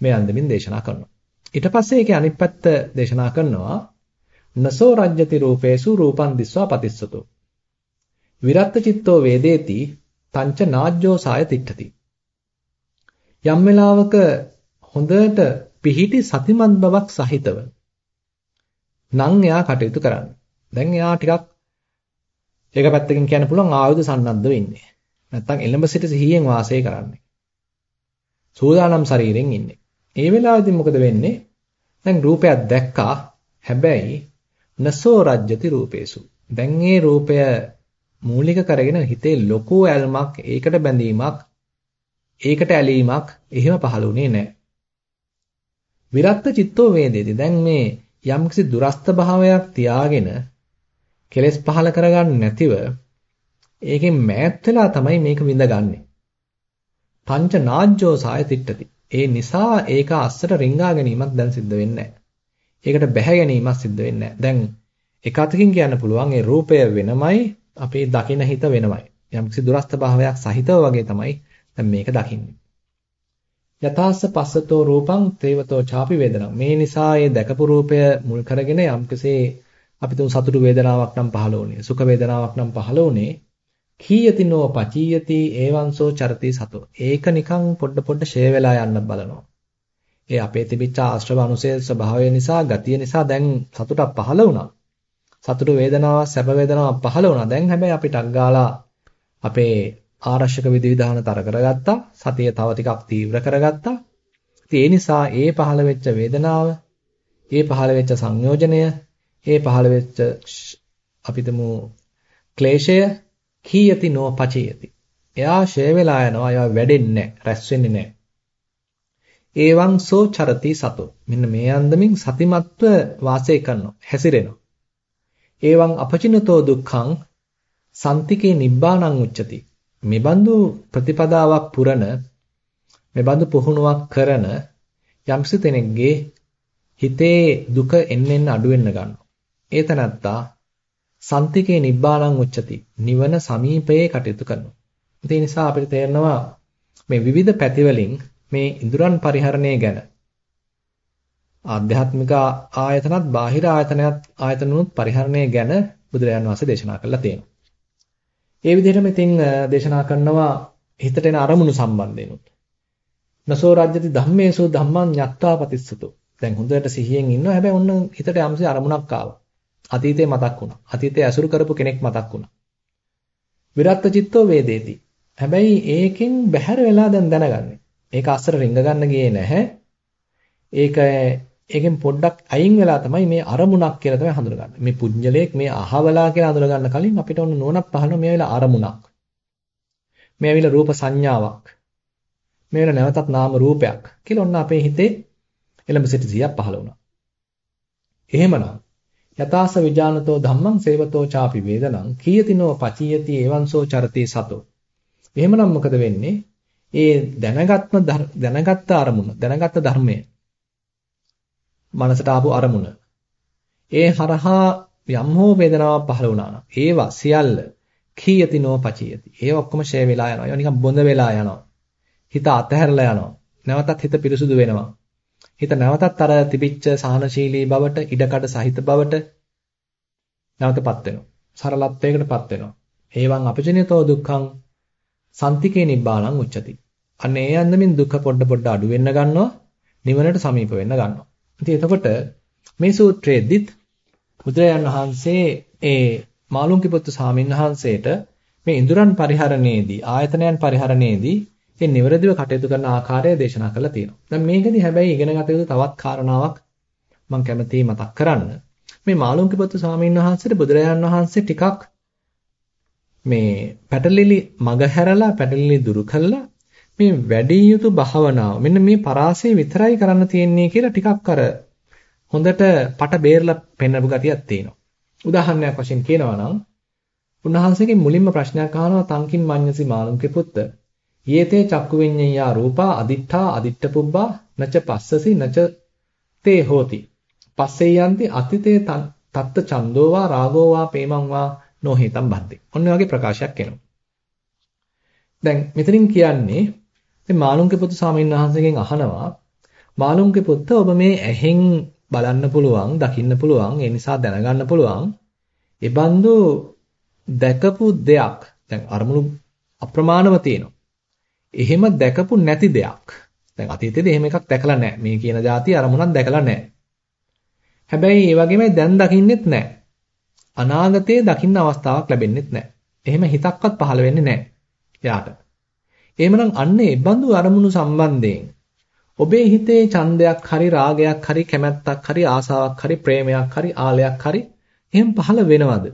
මේ යන්දමින් දේශනා කරනවා. ඊට පස්සේ ඒකේ අනිත් පැත්ත දේශනා කරනවා නසෝ රජ්‍යති රූපේසු රූපං දිස්වා පතිස්සතෝ විරත්ත චිත්තෝ වේදේති තංච නාජ්ජෝ සාය තිට්ඨති යම් වෙලාවක හොඳට පිහිටි සතිමත් බවක් සහිතව නම් එයා කටයුතු කරන්න. දැන් එයා ටිකක් ඒක පැත්තකින් කියන්න පුළුවන් ආයුධ සන්නද්ධ වෙන්නේ. නැත්තම් එළඹ සිට සිහියෙන් වාසය කරන්නේ. සූදානම් ශරීරයෙන් ඉන්නේ. ඒ වෙලාවෙදී මොකද වෙන්නේ? දැන් රූපයක් දැක්කා. හැබැයි නසෝ රජ්‍යති රූපේසු. දැන් මේ රූපය මූලික කරගෙන හිතේ ලොකු ඇල්මක් ඒකට බැඳීමක් ඒකට ඇලීමක් එහෙම පහළ වුණේ නැහැ. විරක්ත චිත්තෝ වේදේති. දැන් මේ යම්කිසි දුරස්ත භාවයක් තියාගෙන කෙලෙස් පහළ කරගන්න නැතිව ඒකෙන් මෑත් වෙලා තමයි මේක විඳගන්නේ. පංච නාජ්ජෝ සායතිට්ඨති. ඒ නිසා ඒක අස්සට රිංගා ගැනීමක් දැන් සිද්ධ වෙන්නේ ඒකට බැහැ ගැනීමක් සිද්ධ වෙන්නේ දැන් එක අතකින් කියන්න පුළුවන් ඒ රූපය වෙනමයි අපේ දකින හිත වෙනමයි. යම්කිසි දුරස්ත භාවයක් සහිතව වගේ තමයි දැන් මේක දකින්නේ. යථාස්ස පස්සතෝ රූපං තේවතෝ ചാපි වේදනං. මේ නිසා මේ දැකපු රූපය මුල් කරගෙන යම්කිසි අපි තුන් සතුටු වේදනාවක් නම් පහළ වුණේ. සුඛ වේදනාවක් නම් පහළ වුණේ. කීයති නෝ පචීයති ඒවංසෝ චරති සතෝ. ඒක නිකන් පොඩ පොඩ ෂේ වෙලා යන්න බලනවා. ඒ අපේ තිබිච්ච ආශ්‍රව අනුසය ස්වභාවය නිසා ගතිය නිසා දැන් සතුටක් පහළ වුණා. සතුටු වේදනාවක් සැප වේදනාවක් පහළ වුණා. දැන් හැබැයි අපි ටක් ගාලා අපේ ආරක්ෂක විධිවිධාන තර කරගත්තා. සතිය තව ටිකක් තීව්‍ර කරගත්තා. ඉතින් ඒ නිසා ඒ පහළ වෙච්ච වේදනාව, ඒ පහළ වෙච්ච සංයෝජනය, ඒ පහළ වෙච්ච අපිටම ක්ලේශය කීයති නෝ පචියති. එයා ෂය වෙලා යනවා. එයා වැඩෙන්නේ නැහැ. රැස් වෙන්නේ නැහැ. ඒවං සෝ චරති සතෝ. මෙන්න මේ අන්දමින් සතිමත්ව වාසය කරනවා. හැසිරෙනවා. ඒවං අපචිනතෝ දුක්ඛං සන්තිකේ නිබ්බාණං උච්චති. මෙබඳු ප්‍රතිපදාවක් පුරන මෙබඳු පුහුණුවක් කරන යම්සි කෙනෙක්ගේ හිතේ දුක එන්න එන්න අඩු වෙන්න ගන්නවා. ඒ තනත්තා සන්තිකේ නිබ්බාණං උච්චති. නිවන සමීපයේ කටයුතු කරනවා. ඒ නිසා අපිට තේරෙනවා මේ විවිධ පැතිවලින් මේ ඉඳුරන් පරිහරණය ගැන ආධ්‍යාත්මික ආයතනත් බාහිර ආයතනයත් ආයතනුත් පරිහරණය ගැන බුදුරජාන් වහන්සේ දේශනා කළා තියෙනවා. ඒ විදිහටම ඉතින් දේශනා කරනවා හිතට එන අරමුණු සම්බන්ධයෙන්ුත්. නසෝ රාජ්‍යති ධම්මේසු ධම්මං ඤත්තා පතිස්සතු. දැන් හොඳට සිහියෙන් ඉන්නවා. හැබැයි ඔන්න හිතට යම්සි අරමුණක් ආවා. අතීතේ මතක් වුණා. අතීතේ ඇසුරු කරපු කෙනෙක් මතක් වුණා. විරත්ත චිත්තෝ වේදේති. හැබැයි ඒකෙන් බැහැර වෙලා දැන් දැනගන්නේ. ඒක අස්සර රිංග ගන්න ගියේ නැහැ. ඒක ඒකෙන් පොඩ්ඩක් අයින් වෙලා තමයි මේ අරමුණක් කියලා තමයි හඳුනගන්නේ. මේ පුඤ්ඤලයක් මේ අහවලා කියලා හඳුනගන්න කලින් අපිට ඔන්න නුවණක් පහළ මේ වෙලාව අරමුණක්. මේ ඇවිල්ලා රූප සංඥාවක්. මේ වෙලාව නැවතත් නාම රූපයක් කියලා ඔන්න අපේ හිතේ එළඹ සිට සියක් පහළ වුණා. එහෙමනම් යතාස විජානතෝ ධම්මං සේවතෝ චාපි වේදනං කීයතිනෝ පචියති එවංසෝ චරති සතෝ. එහෙමනම් මොකද වෙන්නේ? ඒ දැනගත්ම දැනගත්ත අරමුණ දැනගත්ත ධර්මය මනසට ආපු අරමුණ. ඒ හරහා යම් හෝ වේදනාවක් පහළ වුණා නම් ඒවා සියල්ල කීයති නෝ පචියති. ඒ ඔක්කොම ෂේ වෙලා යනවා. ඒවා නිකන් බොඳ වෙලා යනවා. හිත අතහැරලා යනවා. නැවතත් හිත පිරිසුදු වෙනවා. හිත නැවතත් අර තිබිච්ච සහනශීලී බවට, ඉඩකඩ සහිත බවට නැවතපත් වෙනවා. සරලත්වයකටපත් වෙනවා. ඒවන් අපජනිතෝ දුක්ඛං සන්තිකේ නිබ්බාණං උච්චති. අන්න ඒ අන්දමින් දුක පොඩ පොඩ අඩු වෙන්න ගන්නවා. නිවනට සමීප වෙන්න ගන්නවා. ඉතින් එතකොට මේ සූත්‍රයේදීත් බුදුරජාණන් වහන්සේ ඒ මාළුන්ගේ සාමින් වහන්සේට මේ ඉඳුරන් පරිහරණයේදී ආයතනයන් පරිහරණයේදී ඒ නිවැරදිව කටයුතු කරන ආකාරය දේශනා කරලා තියෙනවා. දැන් මේකදී හැබැයි ඉගෙන ගත යුතු තවත් කාරණාවක් මම කැමතියි මතක් කරන්න. මේ මාළුන්ගේ සාමින් වහන්සේට බුදුරජාණන් වහන්සේ ටිකක් මේ පැටලිලි මග හැරලා පැටලිලි දුරු කළා මේ වැඩි යුතු භාවනාව මෙන්න මේ පරාසය විතරයි කරන්න තියෙන්නේ කියලා ටිකක් අර හොඳට පට බේරලා පෙන්නපු ගතියක් තියෙනවා. උදාහරණයක් වශයෙන් කියනවා නම් උන්වහන්සේගෙන් මුලින්ම ප්‍රශ්නයක් අහනවා තංකින් මඤ්ඤසි මාළුන්ගේ පුත්ත. යේතේ චක්කු විඤ්ඤයා රූපා අදිත්තා අදිට්ඨ පුබ්බා නච පස්සසි නච තේ හෝති. පස්සේ යන්ති අතිතේ තත්ත චන්දෝවා රාගෝවා පේමංවා නොහේතම් බද්දේ. ඔන්න වගේ ප්‍රකාශයක් එනවා. දැන් මෙතනින් කියන්නේ ඉතින් මාළුන්ගේ පුතු ස්වාමීන් වහන්සේගෙන් අහනවා මාළුන්ගේ පුත්ත ඔබ මේ ඇහෙන් බලන්න පුළුවන්, දකින්න පුළුවන්, ඒ නිසා දැනගන්න පුළුවන්. ඒ බඳු දැකපු දෙයක් දැන් අරමුණු අප්‍රමාණව තියෙනවා. එහෙම දැකපු නැති දෙයක්. දැන් අතීතයේදී එහෙම එකක් දැකලා නැහැ. මේ කියන જાති අරමුණක් දැකලා නැහැ. හැබැයි ඒ වගේමයි දැන් දකින්නෙත් නැහැ. අනාගතයේ දකින්න අවස්ථාවක් ලැබෙන්නෙත් නැහැ. එහෙම හිතක්වත් පහළ වෙන්නේ නැහැ. එයාට. එහෙමනම් අන්න ඒ බඳු අරමුණු සම්බන්ධයෙන් ඔබේ හිතේ ඡන්දයක් හරි රාගයක් හරි කැමැත්තක් හරි ආසාවක් හරි ප්‍රේමයක් හරි ආලයක් හරි එහෙම පහළ වෙනවද?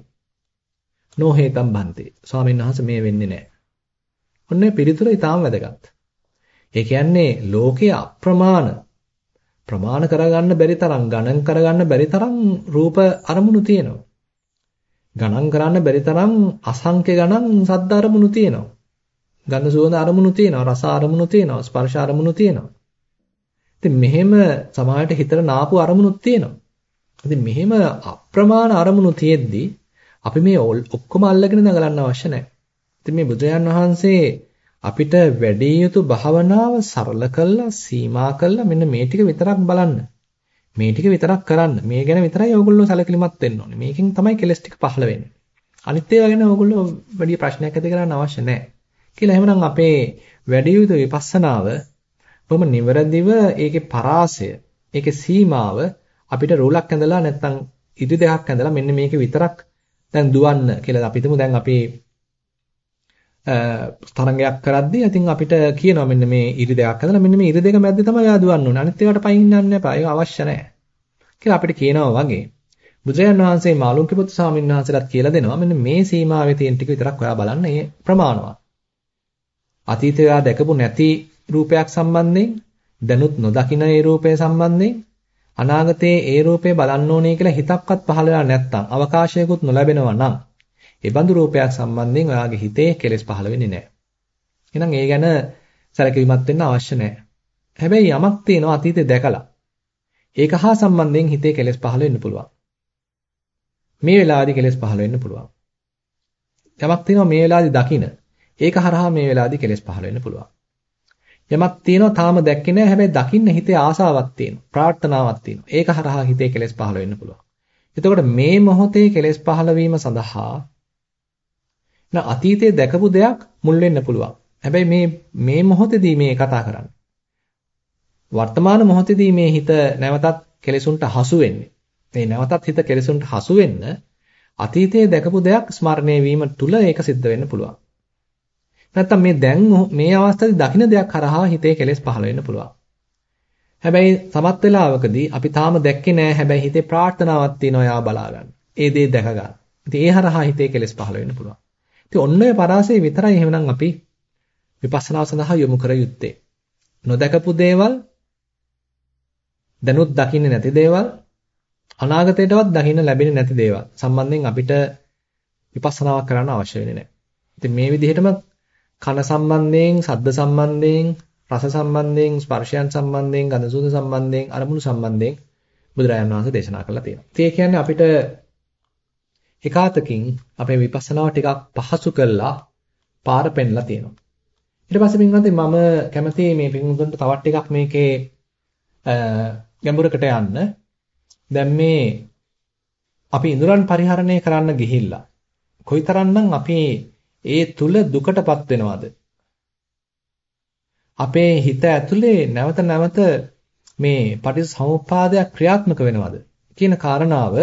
නොහේතම් බන්තේ. ස්වාමීන් වහන්සේ මේ වෙන්නේ නැහැ. ඔන්නේ පිළිතුර ඊටාම් වැදගත්. ඒ කියන්නේ ලෝකයේ අප්‍රමාණ ප්‍රමාණ කරගන්න බැරි තරම් ගණන් කරගන්න බැරි තරම් රූප අරමුණු තියෙනවා. ගණන් කරන්න බැරි තරම් අසංඛ්‍ය ගණන් සද්ද අරමුණු තියෙනවා. ගන්ධ සුවඳ අරමුණු තියෙනවා, රස අරමුණු තියෙනවා, ස්පර්ශ අරමුණු තියෙනවා. ඉතින් මෙහෙම සමාහයට හිතට නාපු අරමුණුත් තියෙනවා. ඉතින් මෙහෙම අප්‍රමාණ අරමුණු තියෙද්දි අපි මේ ඔක්කොම අල්ලගෙන නගලන්න අවශ්‍ය නැහැ. ඉතින් මේ බුදුරජාන් වහන්සේ අපිට වැඩි යුතු භාවනාව සරල කළා, සීමා කළා මෙන්න මේ ටික විතරක් බලන්න. මේ ටික විතරක් කරන්න. මේ ගැන විතරයි ඕගොල්ලෝ සැලකිලිමත් වෙන්න ඕනේ. මේකෙන් තමයි කෙලස් ටික පහළ වෙන්නේ. අනිත් ඒවා ගැන ඕගොල්ලෝ වැඩි ප්‍රශ්නයක් ඇති කරන්න අවශ්‍ය නැහැ. කියලා එහෙමනම් අපේ වැඩි යුතු විපස්සනාව බොහොම නිවැරදිව ඒකේ පරාසය, ඒකේ සීමාව අපිට රූලක් ඇඳලා නැත්නම් ඉදි දෙකක් ඇඳලා මෙන්න මේක විතරක් දැන් දුවන්න කියලා අපි හිතමු දැන් අපි තරංගයක් කරද්දී ඉතින් අපිට කියනවා මෙන්න මේ ඉරි දෙකක් හදලා මෙන්න මේ ඉරි දෙක මැද්දේ තමයි යා දුවන්න ඕනේ. අනිත් ඒවාට පයින් යන්න එපා. ඒක අවශ්‍ය නැහැ. කියලා අපිට කියනවා වගේ. බුදුරජාණන් වහන්සේ මාළුන්ගේ පුත් ස්වාමීන් වහන්සේලාත් කියලා දෙනවා මෙන්න මේ සීමාවේ තියෙන ටික විතරක් ඔයා බලන්න. ඒ ප්‍රමාණවත්. අතීතය දැකපු නැති රූපයක් සම්බන්ධයෙන් දැනුත් නොදකින ඒ රූපය සම්බන්ධයෙන් අනාගතයේ ඒ රූපය බලන්න ඕනේ කියලා හිතක්වත් පහළ වෙලා නැත්නම් අවකාශයකුත් නොලැබෙනවා නම් ඒ බඳු රූපයක් සම්බන්ධයෙන් ඔයාගේ හිතේ කෙලෙස් පහළ වෙන්නේ නැහැ. එහෙනම් ඒ ගැන සැලකිලිමත් වෙන්න අවශ්‍ය නැහැ. හැබැයි යමක් තියෙනවා අතීතේ දැකලා. ඒක හා සම්බන්ධයෙන් හිතේ කෙලෙස් පහළ වෙන්න පුළුවන්. මේ වෙලාවේදී කෙලෙස් පහළ වෙන්න පුළුවන්. යමක් තියෙනවා මේ වෙලාවේදී දකින. ඒක හරහා මේ වෙලාවේදී කෙලෙස් පහළ වෙන්න පුළුවන්. යමක් තියෙනවා තාම දැක්කේ නැහැ හැබැයි දකින්න හිතේ ආසාවක් තියෙනවා ප්‍රාර්ථනාවක් තියෙනවා ඒක හරහා හිතේ කෙලෙස් පහළ වෙන්න පුළුවන් එතකොට මේ මොහොතේ කෙලෙස් පහළ වීම සඳහා න අතීතයේ දැකපු දෙයක් මුල් වෙන්න පුළුවන් හැබැයි මේ මේ මොහොතේදී මේ කතා කරන්නේ වර්තමාන මොහොතේදී මේ හිත නැවතත් කෙලෙසුන්ට හසු වෙන්නේ මේ නැවතත් හිත කෙලෙසුන්ට හසු වෙන්න අතීතයේ දැකපු දෙයක් ස්මරණය වීම තුල ඒක සිද්ධ වෙන්න පුළුවන් නැත්තම් මේ දැන් මේ අවස්ථාවේ දකින්න දෙයක් කරහා හිතේ කෙලෙස් පහළ වෙන්න පුළුවන්. හැබැයි සමත් වෙලාවකදී අපි තාම දැක්කේ නෑ හැබැයි හිතේ ප්‍රාර්ථනාවක් තියෙනවා යා බලා ගන්න. ඒ දේ දැක ගන්න. ඉතින් ඒ හරහා හිතේ කෙලෙස් පහළ වෙන්න පුළුවන්. ඉතින් ඔන්න ඔය පරාසය විතරයි එහෙමනම් අපි විපස්සනාව සඳහා යොමු කර යුත්තේ. නොදකපු දේවල් දැනුත් දකින්නේ නැති දේවල් අනාගතයටවත් දකින්න ලැබෙන්නේ නැති දේවල් සම්බන්ධයෙන් අපිට විපස්සනාවක් කරන්න අවශ්‍ය වෙන්නේ නැහැ. ඉතින් මේ විදිහටම කන සම්බන්ධයෙන්, ශබ්ද සම්බන්ධයෙන්, රස සම්බන්ධයෙන්, ස්පර්ශයන් සම්බන්ධයෙන්, ගඳ සුවඳ සම්බන්ධයෙන්, අරමුණු සම්බන්ධයෙන් බුදුරජාණන් වහන්සේ දේශනා කළා තියෙනවා. ඒ කියන්නේ අපිට එකාතකින් අපේ විපස්සනාව ටිකක් පහසු කරලා පාර පෙන්ලා තියෙනවා. ඊට පස්සේ පින්වත්නි මම කැමති මේ පින්වතුන්ට තවත් ටිකක් මේකේ ගැඹුරකට යන්න. දැන් මේ අපි ඉඳුරන් පරිහරණය කරන්න ගිහිල්ලා කොයිතරම්නම් අපි ඒ තුල දුකටපත් වෙනවද? අපේ හිත ඇතුලේ නැවත නැවත මේ පටිච්චසමුප්පාදයක් ක්‍රියාත්මක වෙනවද කියන කාරණාව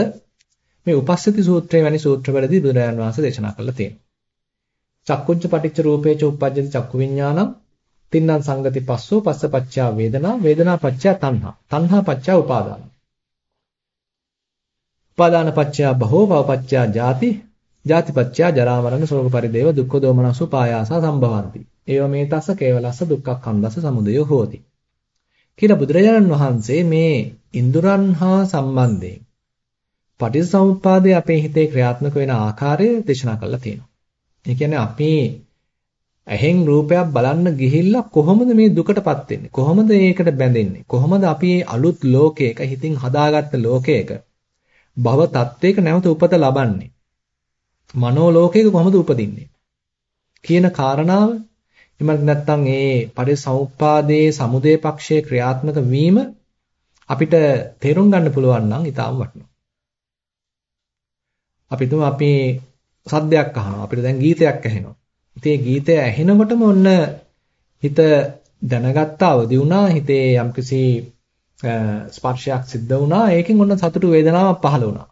මේ උපස්සති සූත්‍රය වැනි සූත්‍රවලදී බුදුරජාණන් වහන්සේ දේශනා කරලා තියෙනවා. චක්කුංච පටිච්ච රූපේච උප්පජ්ජති චක්කු විඥානං තින්නම් සංගති පස්සෝ පස්ස පච්චා වේදනා වේදනා පච්චා තණ්හා තණ්හා පච්චා උපාදාන උපාදාන පච්චා භවෝ භව පච්චා ජාති ජාතිපච්චයා ජරා මරණ ශෝක පරිදේව දුක්ඛ දෝමනසු පායාස සම්භවಂತಿ. ඒව මේ තස්ස කේවලස්ස දුක්ඛක්ඛන්දස සමුදය හෝති. කියලා බුදුරජාණන් වහන්සේ මේ ඉන්ද්‍රයන් හා සම්බන්ධයෙන් පටිච්චසමුප්පාදයේ අපේ හිතේ ක්‍රියාත්මක වෙන ආකාරය දේශනා කරලා තියෙනවා. ඒ කියන්නේ අපි ඇහෙන් රූපයක් බලන්න ගිහිල්ලා කොහොමද මේ දුකටපත් වෙන්නේ? කොහොමද ඒකට බැඳෙන්නේ? කොහොමද අපි අලුත් ලෝකයක හිතින් හදාගත්ත ලෝකයක භව තත්වයක නැවත උපත ලබන්නේ? මනෝ ලෝකයක කොහොමද උපදින්නේ කියන කාරණාව එමත් නැත්නම් ඒ පරිසෞපාදයේ සමුදේ පක්ෂයේ ක්‍රියාත්මක වීම අපිට තේරුම් ගන්න පුළුවන් නම් ඊටාම වටිනවා. අපි තුම අපි සද්දයක් අහනවා. අපිට දැන් ගීතයක් ඇහෙනවා. ඉතින් ඒ ගීතය ඇහෙනකොටම ඔන්න හිත දැනගත්ත අවදි වුණා. හිතේ යම්කිසි ස්පර්ශයක් සිද්ධ වුණා. ඒකෙන් ඔන්න සතුටු වේදනාවක් පහළ වුණා.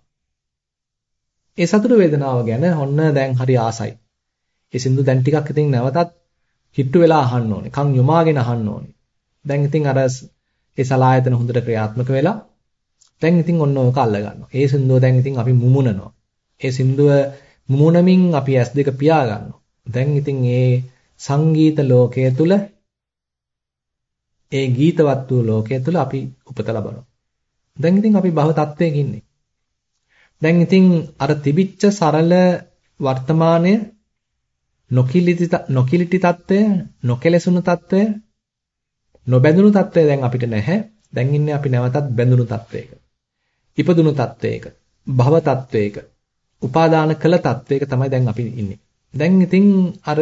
ඒ සතුට වේදනාව ගැන ඔන්න දැන් හරි ආසයි. ඒ සින්දු දැන් ටිකක් ඉතින් නැවතත් හිට්ටු වෙලා අහන්න ඕනේ. කන් යොමාගෙන අහන්න ඕනේ. දැන් ඉතින් අර ඒ සලායතන හොඳට ක්‍රියාත්මක වෙලා දැන් ඉතින් ඔන්න ඕක අල්ල ගන්නවා. ඒ සින්දුව දැන් ඉතින් අපි මුමුණනවා. ඒ සින්දුව මුමුණමින් අපි ඇස් දෙක පියා ගන්නවා. දැන් ඉතින් ඒ සංගීත ලෝකය තුල ඒ ගීතවත් වූ ලෝකය තුල අපි උපත ලබනවා. දැන් ඉතින් අපි භව තත්වයක ඉන්නේ. දැන් ඉතින් අර තිබිච්ච සරල වර්තමානය නොකිලිටි නොකිලිටි తত্ত্বය, නොකැලසුණු తত্ত্বය, නොබැඳුණු తত্ত্বය දැන් අපිට නැහැ. දැන් ඉන්නේ අපි නැවතත් බැඳුණු తত্ত্বයක. ඉපදුණු తত্ত্বයක, භව తত্ত্বයක. උපාදාන කළ තත්වයක තමයි දැන් අපි ඉන්නේ. දැන් ඉතින් අර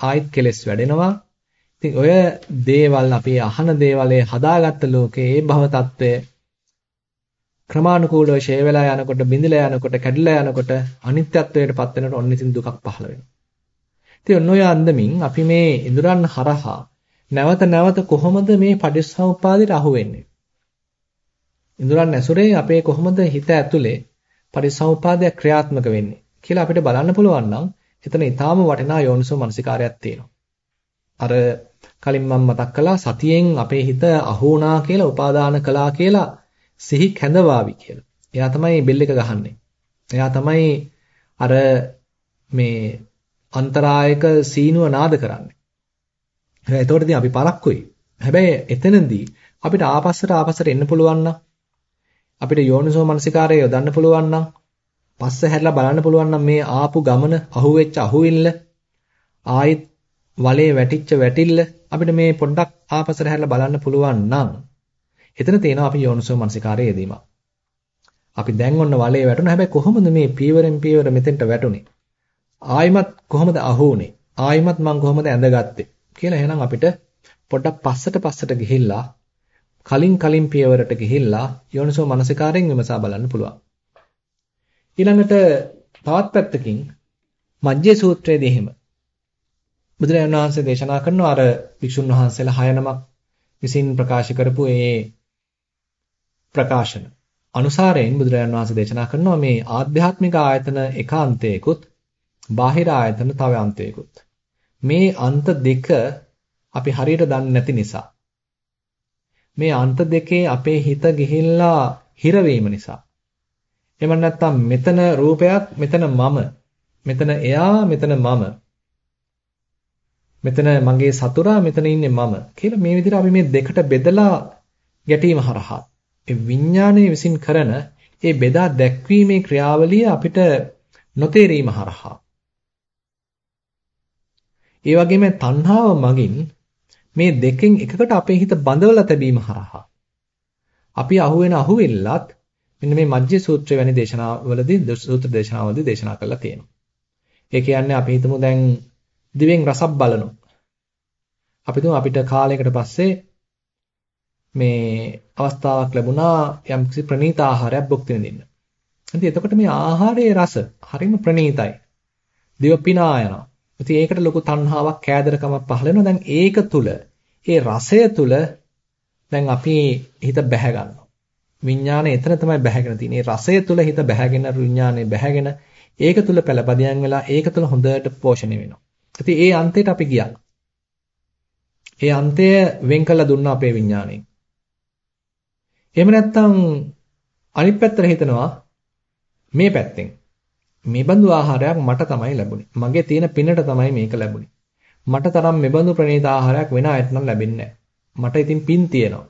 ආයත් කෙලස් වැඩෙනවා. ඉතින් ඔය දේවල් අපි අහන දේවලේ හදාගත්ත ලෝකයේ ඒ භව තත්වය ක්‍රමානුකූලව ෂේ වෙලා යනකොට බිඳිලා යනකොට කැඩිලා යනකොට අනිත්‍යත්වයට පත් වෙනකොට ඔන්න ඉතින් දුකක් පහළ වෙනවා. ඉතින් ඔන්න ඔය අන්දමින් අපි මේ ඉඳුරන් හරහා නැවත නැවත කොහොමද මේ පටිච්චසමුපාදයට අහු වෙන්නේ? ඉඳුරන් ඇසුරේ අපේ කොහොමද හිත ඇතුලේ පරිසම්පාදය ක්‍රියාත්මක වෙන්නේ කියලා අපිට බලන්න පුළුවන් නම් එතන ඊටාම වටිනා යෝනිසෝ මනසිකාරයක් තියෙනවා. අර කලින් මම මතක් කළා සතියෙන් අපේ හිත අහුණා කියලා උපාදාන කළා කියලා සිහි කැඳවාවි කියලා. එයා තමයි බෙල් එක ගහන්නේ. එයා තමයි අර මේ අන්තරායක සීනුව නාද කරන්නේ. එතකොට ඉතින් අපි පරක්කුයි. හැබැයි එතනදී අපිට ආපස්සට ආපස්සට එන්න පුළුවන් නම් අපිට යෝනිසෝ මනසිකාරය යොදන්න පුළුවන් නම් පස්ස හැරලා බලන්න පුළුවන් නම් මේ ආපු ගමන අහුවෙච්ච අහුවිල්ල ආයිත් වලේ වැටිච්ච වැටිල්ල අපිට මේ පොඩ්ඩක් ආපස්සට හැරලා බලන්න පුළුවන් නම් එතන තියෙනවා අපි යෝනිසෝ මනසිකාරය යෙදීම. අපි දැන් ඔන්න වලේ වැටුණා හැබැයි කොහොමද මේ පීවරෙන් පීවර මෙතෙන්ට වැටුනේ? ආයිමත් කොහොමද අහුනේ? ආයිමත් මං කොහොමද ඇඳගත්තේ? කියලා එහෙනම් අපිට පොඩ්ඩක් පස්සට පස්සට ගිහිල්ලා කලින් කලින් පියවරට ගිහිල්ලා යෝනිසෝ මනසිකාරයෙන් විමසා බලන්න පුළුවන්. ඊළඟට තවත් පැත්තකින් මජ්ජේ සූත්‍රයේදී එහෙම බුදුරජාණන් වහන්සේ දේශනා කරන අර වික්ෂුන් වහන්සේලා හය නමක් විසින් ප්‍රකාශ කරපු ඒ ප්‍රකාශන අනුසාරයෙන් බුදුරජාණන් වහන්සේ දේශනා කරනවා මේ ආධ්‍යාත්මික ආයතන එකාන්තයකුත් බාහිර ආයතන තව අන්තයකුත් මේ අන්ත දෙක අපි හරියට දන්නේ නැති නිසා මේ අන්ත දෙකේ අපේ හිත ගිහිල්ලා හිරවීම නිසා. එහෙම නැත්නම් මෙතන රූපයක් මෙතන මම. මෙතන එයා මෙතන මම. මෙතන මගේ සතුරා මෙතන ඉන්නේ මම කියලා මේ විදිහට අපි මේ දෙකට බෙදලා ගැටීම හරහා ඒ විඥානයේ විසින් කරන ඒ බෙදා දැක්වීමේ ක්‍රියාවලිය අපිට නොතේරීම හරහා. ඒ වගේම තණ්හාව මගින් මේ දෙකෙන් එකකට අපේ හිත බඳවලා තැබීම හරහා අපි අහුවෙන අහුවෙල්ලත් මෙන්න මේ මජ්ජේ සූත්‍රය වැනි දේශනාවලදී සූත්‍ර දේශනාවලදී දේශනා කරලා තියෙනවා. ඒ කියන්නේ අපි හිතමු දැන් දිවෙන් රසක් බලනවා. අපි තුමු අපිට කාලයකට පස්සේ මේ අවස්ථාවක් ලැබුණා යම්කිසි ප්‍රණීත ආහාරයක් භුක්ති විඳින්න. ඉතින් එතකොට මේ ආහාරයේ රස හරිම ප්‍රණීතයි. දිව පිනා යනවා. ඉතින් ඒකට ලොකු තණ්හාවක් කෑදරකමක් පහළ වෙනවා. දැන් ඒක තුල ඒ රසය තුල දැන් අපි හිත බැහැ ගන්නවා. විඥානය එතන තමයි බැහැගෙන තියෙන්නේ. රසය තුල හිත බැහැගෙන විඥානය බැහැගෙන ඒක තුල පළපදියම් වෙලා ඒක තුල හොඳට පෝෂණය වෙනවා. ඉතින් ඒ අන්තයට අපි ගියා. ඒ අන්තය වෙන් කළා දුන්නා අපේ විඥාණයෙන්. එහෙම නැත්නම් අනිත් පැත්තට හිතනවා මේ පැත්තෙන් මේ බඳු ආහාරයක් මට තමයි ලැබුණේ. මගේ තියෙන පිනට තමයි මේක ලැබුණේ. මට තරම් මේ බඳු ප්‍රණීත ආහාරයක් වෙන අයට නම් ලැබෙන්නේ මට ඉතින් පින් තියෙනවා.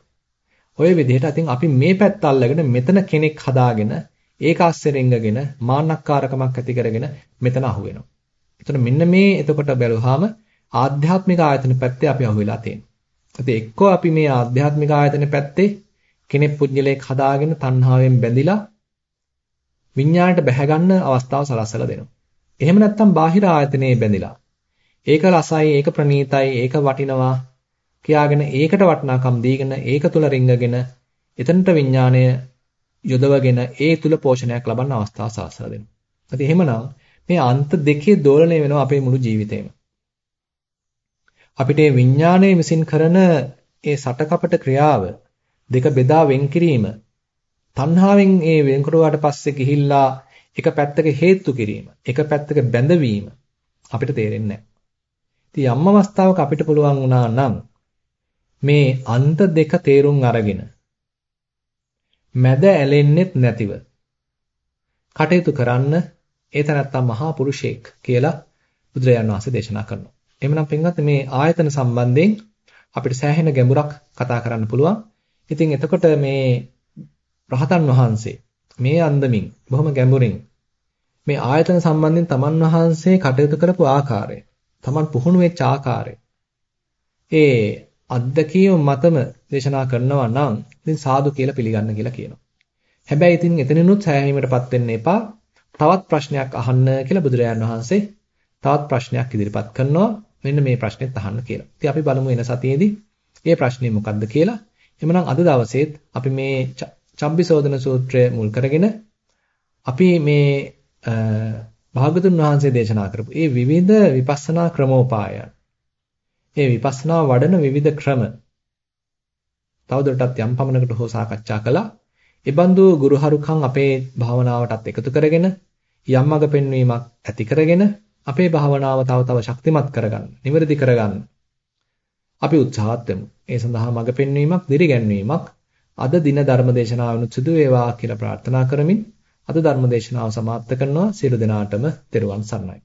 ඔය විදිහට ඉතින් අපි මේ පැත්ත අල්ලගෙන මෙතන කෙනෙක් හදාගෙන ඒක ASCII රෙංගගෙන මාන්නක්කාරකමක් ඇති කරගෙන මෙතන අහු වෙනවා. එතකොට මෙන්න මේ එතකොට බැලුවාම ආධ්‍යාත්මික ආයතන පැත්තේ අපි අහු වෙලා තියෙනවා. ඉතින් එක්කෝ අපි මේ ආධ්‍යාත්මික ආයතන පැත්තේ කෙනෙක් පුජ්‍යලයක් හදාගෙන තණ්හාවෙන් බැඳිලා විඤ්ඤාණයට බැහැ ගන්න අවස්ථාව සලස්සලා දෙනවා. එහෙම නැත්නම් බාහිර ආයතනයේ බැඳිලා. ඒක රසයි, ඒක ප්‍රණීතයි, ඒක වටිනවා කියාගෙන ඒකට වටිනාකම් දීගෙන ඒක තුල රිංගගෙන එතනට විඤ්ඤාණය යොදවගෙන ඒ තුල පෝෂණයක් ලබන්න අවස්ථාව සලස්සලා දෙනවා. ඉතින් එහෙමනම් මේ අන්ත දෙකේ දෝලණය වෙනවා අපේ මුළු ජීවිතේම. අපිට මේ විඤ්ඤාණය විසින් කරන ඒ සටකපට ක්‍රියාව දෙක බෙදා වෙන් කිරීම තණ්හාවෙන් ඒ වෙන්කරුවාට පස්සේ ගිහිල්ලා එක පැත්තක හේතු කිරීම, එක පැත්තක බැඳවීම අපිට තේරෙන්නේ නැහැ. ඉතින් යම් අවස්ථාවක අපිට පුළුවන් වුණා නම් මේ අන්ත දෙක තේරුම් අරගෙන මැද ඇලෙන්නෙත් නැතිව කටයුතු කරන්න ඒ තනත්තා මහා පුරුෂයෙක් කියලා බුදුරජාණන් වහන්සේ දේශනා කරනවා. එhmenan පින්වත් මේ ආයතන සම්බන්ධයෙන් අපිට සෑහෙන ගැඹුරක් කතා කරන්න පුළුවන්. ඉතින් එතකොට මේ රහතන් වහන්සේ මේ අන්දමින් බොහොම ගැඹුරින් මේ ආයතන සම්බන්ධයෙන් තමන් වහන්සේ කටයුතු කරපු ආකාරය, තමන් පුහුණු වෙච්ච ආකාරය. ඒ අත්දැකීම මතම දේශනා කරනවා නම් ඉතින් සාදු කියලා පිළිගන්න කියලා කියනවා. හැබැයි ඉතින් එතනිනුත් සෑහීමටපත් වෙන්න එපා. තවත් ප්‍රශ්නයක් අහන්න කියලා බුදුරජාණන් වහන්සේ තවත් ප්‍රශ්නයක් ඉදිරිපත් කරනවා. මෙන්න මේ ප්‍රශ්නෙත් අහන්න කියලා. ඉතින් අපි බලමු එන සතියේදී මේ ප්‍රශ්නේ මොකක්ද කියලා. එhmenan අද දවසේත් අපි මේ චම්බිසෝදන සූත්‍රය මුල් කරගෙන අපි මේ භාගතුන් වහන්සේ දේශනා කරපු මේ විවිධ විපස්සනා ක්‍රමෝපායන් මේ විපස්සනා වඩන විවිධ ක්‍රම තවදුරටත් යම් පමණකට හෝ සාකච්ඡා කළා. ඒබඳු ගුරුහරුකම් අපේ භාවනාවටත් එකතු කරගෙන යම් මඟ පෙන්වීමක් ඇති කරගෙන අපේ භාවනාව තව තව ශක්තිමත් කරගන්න, නිවැරදි කරගන්න අපි උත්සාහත් වෙමු. ඒ සඳහා මඟ පෙන්වීමක්, දිරිගැන්වීමක් අද දින ධර්මදේශනාවනුත් සිදු වේවා කියලා ප්‍රාර්ථනා කරමින් අද ධර්මදේශනාව සමාප්ත කරනවා. සියලු දෙනාටම තෙරුවන් සරණයි.